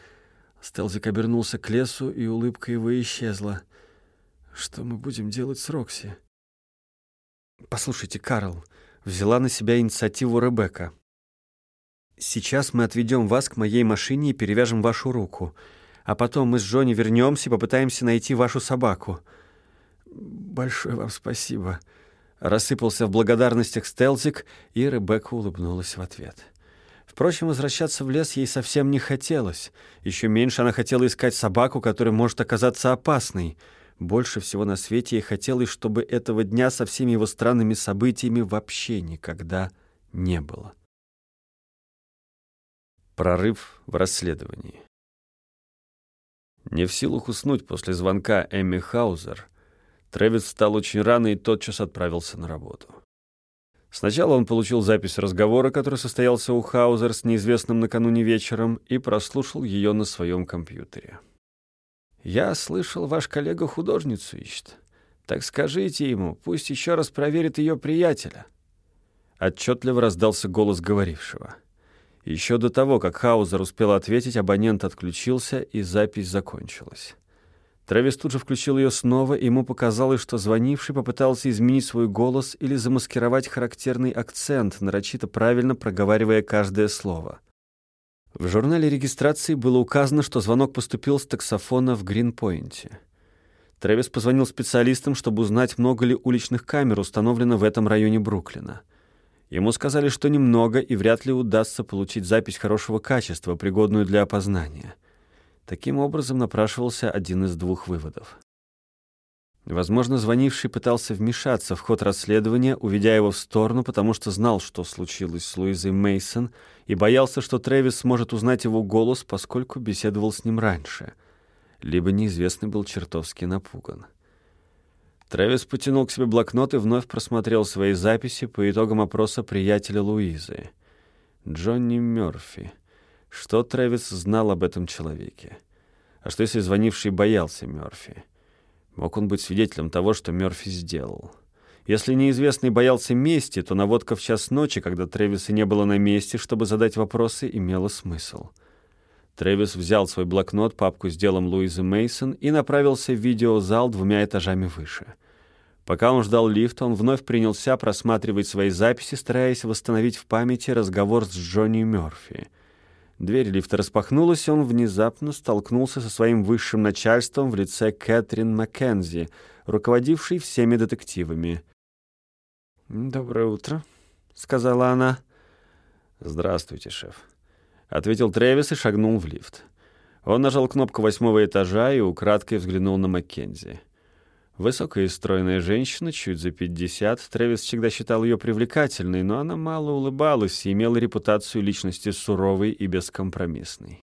Стелзик обернулся к лесу, и улыбка его исчезла. «Что мы будем делать с Рокси?» «Послушайте, Карл», — взяла на себя инициативу Ребекка. «Сейчас мы отведем вас к моей машине и перевяжем вашу руку, а потом мы с Джонни вернемся и попытаемся найти вашу собаку». «Большое вам спасибо», — рассыпался в благодарностях Стелзик, и Ребекка улыбнулась в ответ. Впрочем, возвращаться в лес ей совсем не хотелось. Еще меньше она хотела искать собаку, которая может оказаться опасной. Больше всего на свете ей хотелось, чтобы этого дня со всеми его странными событиями вообще никогда не было. Прорыв в расследовании. Не в силах уснуть после звонка Эмми Хаузер, Трэвис встал очень рано и тотчас отправился на работу. Сначала он получил запись разговора, который состоялся у Хаузер с неизвестным накануне вечером, и прослушал ее на своем компьютере. «Я слышал, ваш коллега художницу ищет. Так скажите ему, пусть еще раз проверит ее приятеля». Отчетливо раздался голос говорившего. Еще до того, как Хаузер успел ответить, абонент отключился, и запись закончилась. Трэвис тут же включил ее снова, и ему показалось, что звонивший попытался изменить свой голос или замаскировать характерный акцент, нарочито правильно проговаривая каждое слово. В журнале регистрации было указано, что звонок поступил с таксофона в Гринпойнте. Трэвис позвонил специалистам, чтобы узнать, много ли уличных камер установлено в этом районе Бруклина. Ему сказали, что немного и вряд ли удастся получить запись хорошего качества, пригодную для опознания. Таким образом напрашивался один из двух выводов. Возможно, звонивший пытался вмешаться в ход расследования, уведя его в сторону, потому что знал, что случилось с Луизой Мейсон, и боялся, что Трэвис сможет узнать его голос, поскольку беседовал с ним раньше. Либо неизвестный был чертовски напуган. Трэвис потянул к себе блокнот и вновь просмотрел свои записи по итогам опроса приятеля Луизы. Джонни Мёрфи. Что Трэвис знал об этом человеке? А что, если звонивший боялся Мёрфи? Мог он быть свидетелем того, что Мёрфи сделал? Если неизвестный боялся мести, то наводка в час ночи, когда Трэвиса не было на месте, чтобы задать вопросы, имела смысл. Трэвис взял свой блокнот, папку с делом Луизы Мейсон и направился в видеозал двумя этажами выше. Пока он ждал лифта, он вновь принялся просматривать свои записи, стараясь восстановить в памяти разговор с Джонни Мёрфи — Дверь лифта распахнулась, и он внезапно столкнулся со своим высшим начальством в лице Кэтрин Маккензи, руководившей всеми детективами. «Доброе утро», — сказала она. «Здравствуйте, шеф», — ответил Трэвис и шагнул в лифт. Он нажал кнопку восьмого этажа и украдкой взглянул на Маккензи. Высокая и стройная женщина, чуть за пятьдесят. Трэвис всегда считал ее привлекательной, но она мало улыбалась и имела репутацию личности суровой и бескомпромиссной.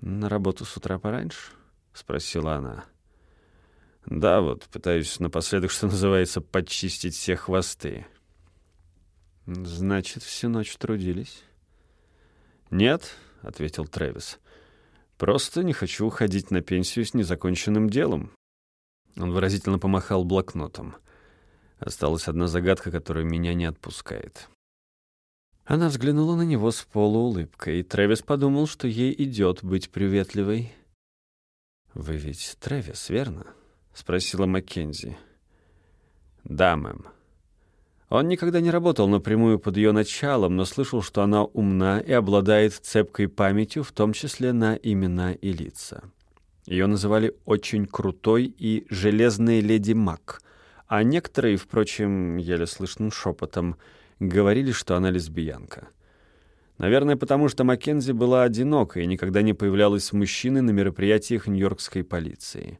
«На работу с утра пораньше?» — спросила она. «Да, вот, пытаюсь напоследок, что называется, подчистить все хвосты». «Значит, всю ночь трудились?» «Нет», — ответил Трэвис. «Просто не хочу уходить на пенсию с незаконченным делом. Он выразительно помахал блокнотом. Осталась одна загадка, которая меня не отпускает. Она взглянула на него с полуулыбкой, и Трэвис подумал, что ей идет быть приветливой. «Вы ведь Трэвис, верно?» — спросила Маккензи. «Да, мэм». Он никогда не работал напрямую под ее началом, но слышал, что она умна и обладает цепкой памятью, в том числе на имена и лица. Ее называли «очень крутой» и «железная леди Мак», а некоторые, впрочем, еле слышным шепотом, говорили, что она лесбиянка. Наверное, потому что Маккензи была одинока и никогда не появлялась с мужчиной на мероприятиях нью-йоркской полиции.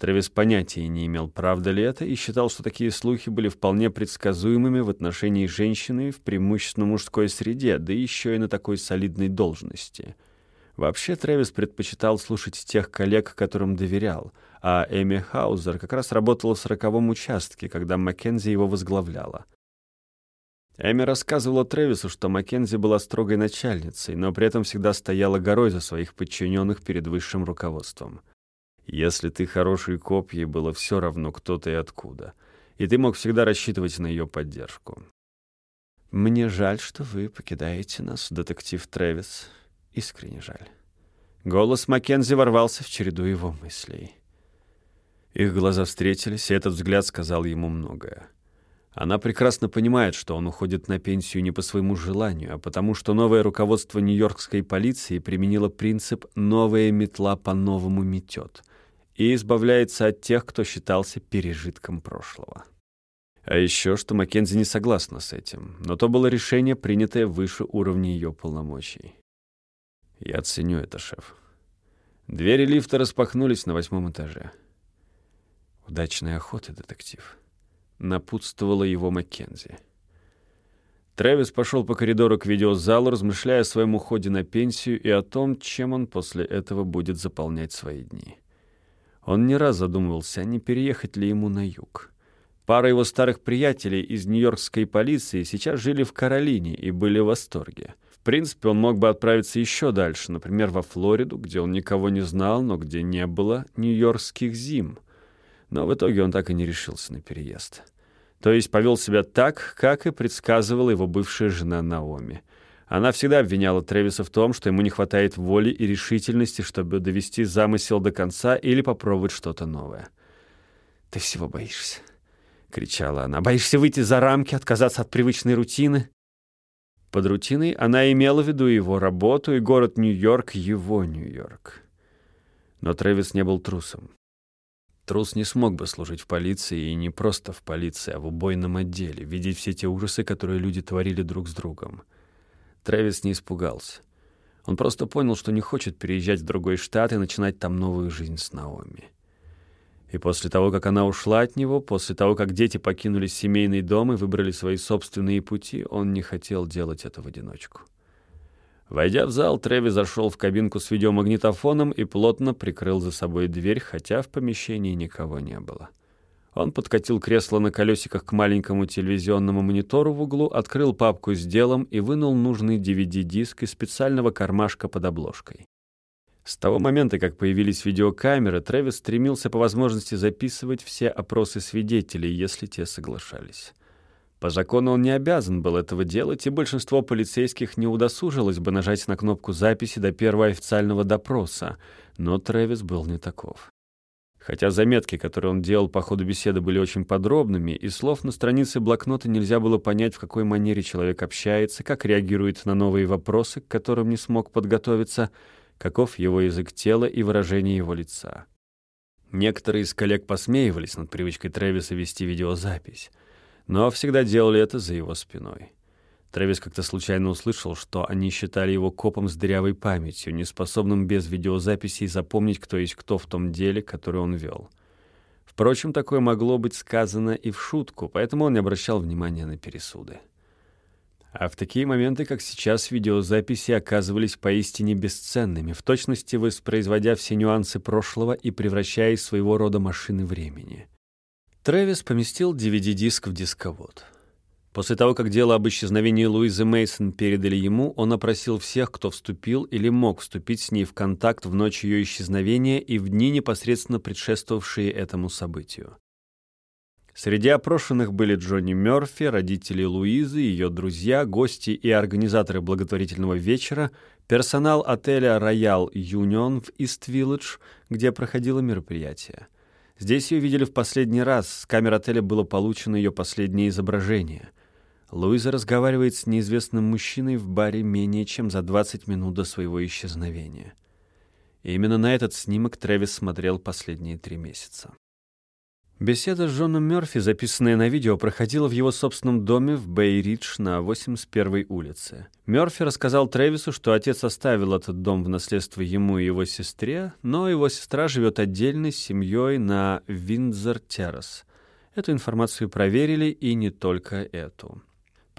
Трэвис понятия не имел, правда ли это, и считал, что такие слухи были вполне предсказуемыми в отношении женщины в преимущественно мужской среде, да еще и на такой солидной должности — Вообще Трэвис предпочитал слушать тех коллег, которым доверял, а Эми Хаузер как раз работала в сороковом участке, когда Маккензи его возглавляла. Эми рассказывала Трэвису, что Маккензи была строгой начальницей, но при этом всегда стояла горой за своих подчиненных перед высшим руководством. Если ты хороший коп, ей было все равно, кто ты и откуда, и ты мог всегда рассчитывать на ее поддержку. «Мне жаль, что вы покидаете нас, детектив Трэвис», Искренне жаль. Голос Маккензи ворвался в череду его мыслей. Их глаза встретились, и этот взгляд сказал ему многое. Она прекрасно понимает, что он уходит на пенсию не по своему желанию, а потому что новое руководство нью-йоркской полиции применило принцип «новая метла по-новому метет» и избавляется от тех, кто считался пережитком прошлого. А еще, что Маккензи не согласна с этим, но то было решение, принятое выше уровня ее полномочий. Я ценю это, шеф. Двери лифта распахнулись на восьмом этаже. Удачной охоты, детектив. Напутствовала его Маккензи. Трэвис пошел по коридору к видеозалу, размышляя о своем уходе на пенсию и о том, чем он после этого будет заполнять свои дни. Он не раз задумывался, не переехать ли ему на юг. Пара его старых приятелей из нью-йоркской полиции сейчас жили в Каролине и были в восторге. В принципе, он мог бы отправиться еще дальше, например, во Флориду, где он никого не знал, но где не было нью-йоркских зим. Но в итоге он так и не решился на переезд. То есть повел себя так, как и предсказывала его бывшая жена Наоми. Она всегда обвиняла Тревиса в том, что ему не хватает воли и решительности, чтобы довести замысел до конца или попробовать что-то новое. «Ты всего боишься», — кричала она. «Боишься выйти за рамки, отказаться от привычной рутины?» Под рутиной она имела в виду его работу и город Нью-Йорк, его Нью-Йорк. Но Трэвис не был трусом. Трус не смог бы служить в полиции, и не просто в полиции, а в убойном отделе, видеть все те ужасы, которые люди творили друг с другом. Трэвис не испугался. Он просто понял, что не хочет переезжать в другой штат и начинать там новую жизнь с Наоми. И после того, как она ушла от него, после того, как дети покинули семейный дом и выбрали свои собственные пути, он не хотел делать это в одиночку. Войдя в зал, Треви зашел в кабинку с видеомагнитофоном и плотно прикрыл за собой дверь, хотя в помещении никого не было. Он подкатил кресло на колесиках к маленькому телевизионному монитору в углу, открыл папку с делом и вынул нужный DVD-диск из специального кармашка под обложкой. С того момента, как появились видеокамеры, Трэвис стремился по возможности записывать все опросы свидетелей, если те соглашались. По закону он не обязан был этого делать, и большинство полицейских не удосужилось бы нажать на кнопку записи до первого официального допроса, но Трэвис был не таков. Хотя заметки, которые он делал по ходу беседы, были очень подробными, и слов на странице блокнота нельзя было понять, в какой манере человек общается, как реагирует на новые вопросы, к которым не смог подготовиться, каков его язык тела и выражение его лица. Некоторые из коллег посмеивались над привычкой Трэвиса вести видеозапись но всегда делали это за его спиной. Трэвис как-то случайно услышал, что они считали его копом с дырявой памятью, неспособным без видеозаписей запомнить, кто есть кто в том деле, которое он вел. Впрочем, такое могло быть сказано и в шутку, поэтому он не обращал внимания на пересуды. А в такие моменты, как сейчас, видеозаписи оказывались поистине бесценными, в точности воспроизводя все нюансы прошлого и превращая из своего рода машины времени. Трэвис поместил DVD-диск в дисковод. После того, как дело об исчезновении Луизы Мейсон передали ему, он опросил всех, кто вступил или мог вступить с ней в контакт в ночь ее исчезновения и в дни, непосредственно предшествовавшие этому событию. Среди опрошенных были Джонни Мёрфи, родители Луизы, ее друзья, гости и организаторы благотворительного вечера, персонал отеля «Роял Юнион» в Ист-Вилледж, где проходило мероприятие. Здесь ее видели в последний раз. С камер отеля было получено ее последнее изображение. Луиза разговаривает с неизвестным мужчиной в баре менее чем за 20 минут до своего исчезновения. И именно на этот снимок Трэвис смотрел последние три месяца. Беседа с Джоном Мёрфи, записанная на видео, проходила в его собственном доме в Бэй-Ридж на 81-й улице. Мёрфи рассказал Трэвису, что отец оставил этот дом в наследство ему и его сестре, но его сестра живет отдельно с семьей на Виндзор-Террас. Эту информацию проверили, и не только эту.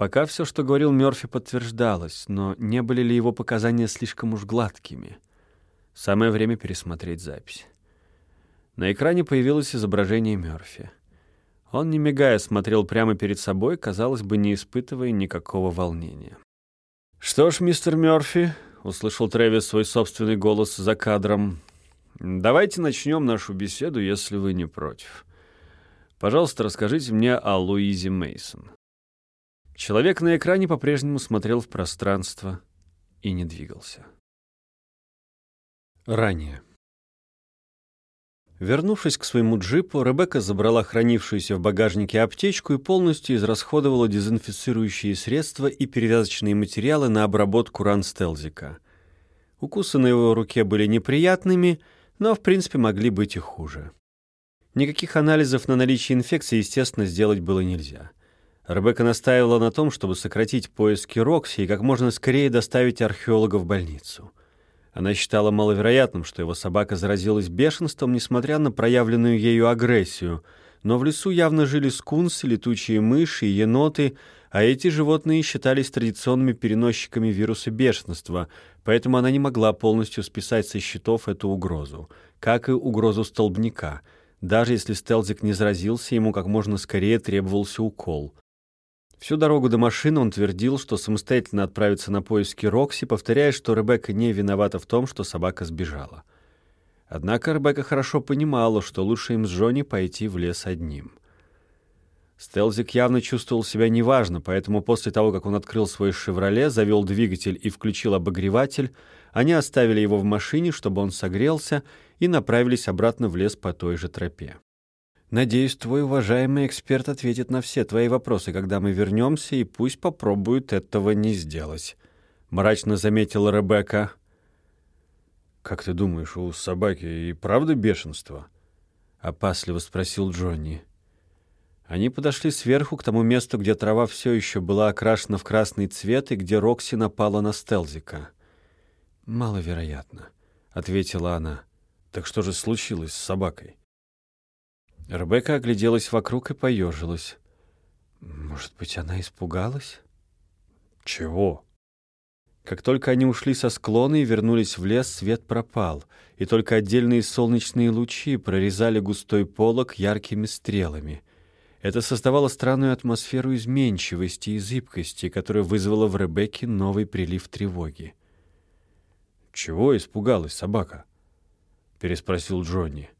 Пока все, что говорил Мёрфи, подтверждалось, но не были ли его показания слишком уж гладкими? Самое время пересмотреть запись. На экране появилось изображение Мёрфи. Он, не мигая, смотрел прямо перед собой, казалось бы, не испытывая никакого волнения. «Что ж, мистер Мёрфи», — услышал Трэвис свой собственный голос за кадром, «давайте начнем нашу беседу, если вы не против. Пожалуйста, расскажите мне о Луизе Мейсон. Человек на экране по-прежнему смотрел в пространство и не двигался. Ранее. Вернувшись к своему джипу, Ребекка забрала хранившуюся в багажнике аптечку и полностью израсходовала дезинфицирующие средства и перевязочные материалы на обработку ран Стелзика. Укусы на его руке были неприятными, но, в принципе, могли быть и хуже. Никаких анализов на наличие инфекции, естественно, сделать было нельзя. Ребекка настаивала на том, чтобы сократить поиски Рокси и как можно скорее доставить археолога в больницу — она считала маловероятным, что его собака заразилась бешенством, несмотря на проявленную ею агрессию. Но в лесу явно жили скунсы, летучие мыши и еноты, а эти животные считались традиционными переносчиками вируса бешенства, поэтому она не могла полностью списать со счетов эту угрозу, как и угрозу столбняка. Даже если Стелзик не заразился, ему как можно скорее требовался укол. Всю дорогу до машины он твердил, что самостоятельно отправится на поиски Рокси, повторяя, что Ребекка не виновата в том, что собака сбежала. Однако Ребекка хорошо понимала, что лучше им с Джонни пойти в лес одним. Стелзик явно чувствовал себя неважно, поэтому после того, как он открыл свой «Шевроле», завел двигатель и включил обогреватель, они оставили его в машине, чтобы он согрелся, и направились обратно в лес по той же тропе. Надеюсь, твой уважаемый эксперт ответит на все твои вопросы, когда мы вернемся, и пусть попробует этого не сделать», — мрачно заметила Ребекка. «Как ты думаешь, у собаки и правда бешенство?» опасливо спросил Джонни. Они подошли сверху к тому месту, где трава все еще была окрашена в красный цвет и где Рокси напала на Стелзика. «Маловероятно», — ответила она. «Так что же случилось с собакой?» Ребекка огляделась вокруг и поежилась. «Может быть, она испугалась?» «Чего?» Как только они ушли со склона и вернулись в лес, свет пропал, и только отдельные солнечные лучи прорезали густой полог яркими стрелами. Это создавало странную атмосферу изменчивости и зыбкости, которая вызвала в Ребекке новый прилив тревоги. «Чего испугалась собака?» — переспросил Джонни.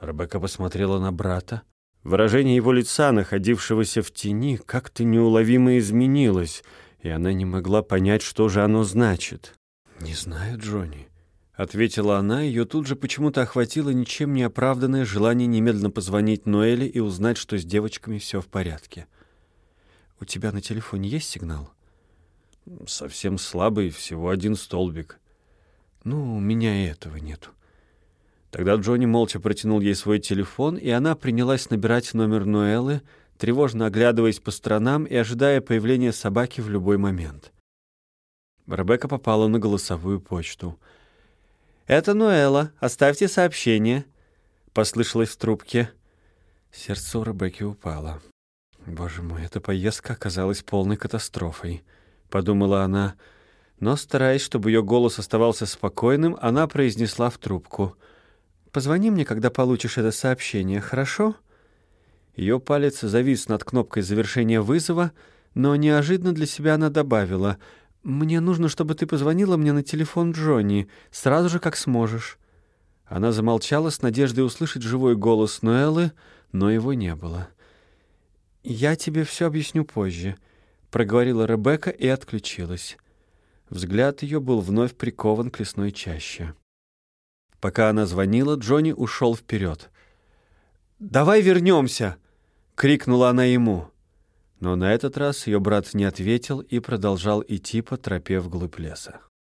Ребекка посмотрела на брата. Выражение его лица, находившегося в тени, как-то неуловимо изменилось, и она не могла понять, что же оно значит. «Не знаю, Джонни», — ответила она, ее тут же почему-то охватило ничем не оправданное желание немедленно позвонить Ноэле и узнать, что с девочками все в порядке. «У тебя на телефоне есть сигнал?» «Совсем слабый, всего один столбик». «Ну, у меня и этого нету». Тогда Джонни молча протянул ей свой телефон, и она принялась набирать номер Ноэлы, тревожно оглядываясь по сторонам и ожидая появления собаки в любой момент. Ребекка попала на голосовую почту. «Это Ноэла. Оставьте сообщение», — послышалось в трубке. Сердце у Ребекки упало. «Боже мой, эта поездка оказалась полной катастрофой», — подумала она. Но, стараясь, чтобы ее голос оставался спокойным, она произнесла в трубку — Позвони мне, когда получишь это сообщение, хорошо?» Ее палец завис над кнопкой завершения вызова, но неожиданно для себя она добавила «Мне нужно, чтобы ты позвонила мне на телефон Джонни, сразу же, как сможешь». Она замолчала с надеждой услышать живой голос Ноэллы, но его не было. «Я тебе все объясню позже», — проговорила Ребекка и отключилась. Взгляд ее был вновь прикован к лесной чаще. Пока она звонила, Джонни ушел вперед. «Давай вернемся!» — крикнула она ему. Но на этот раз ее брат не ответил и продолжал идти по тропе вглубь леса.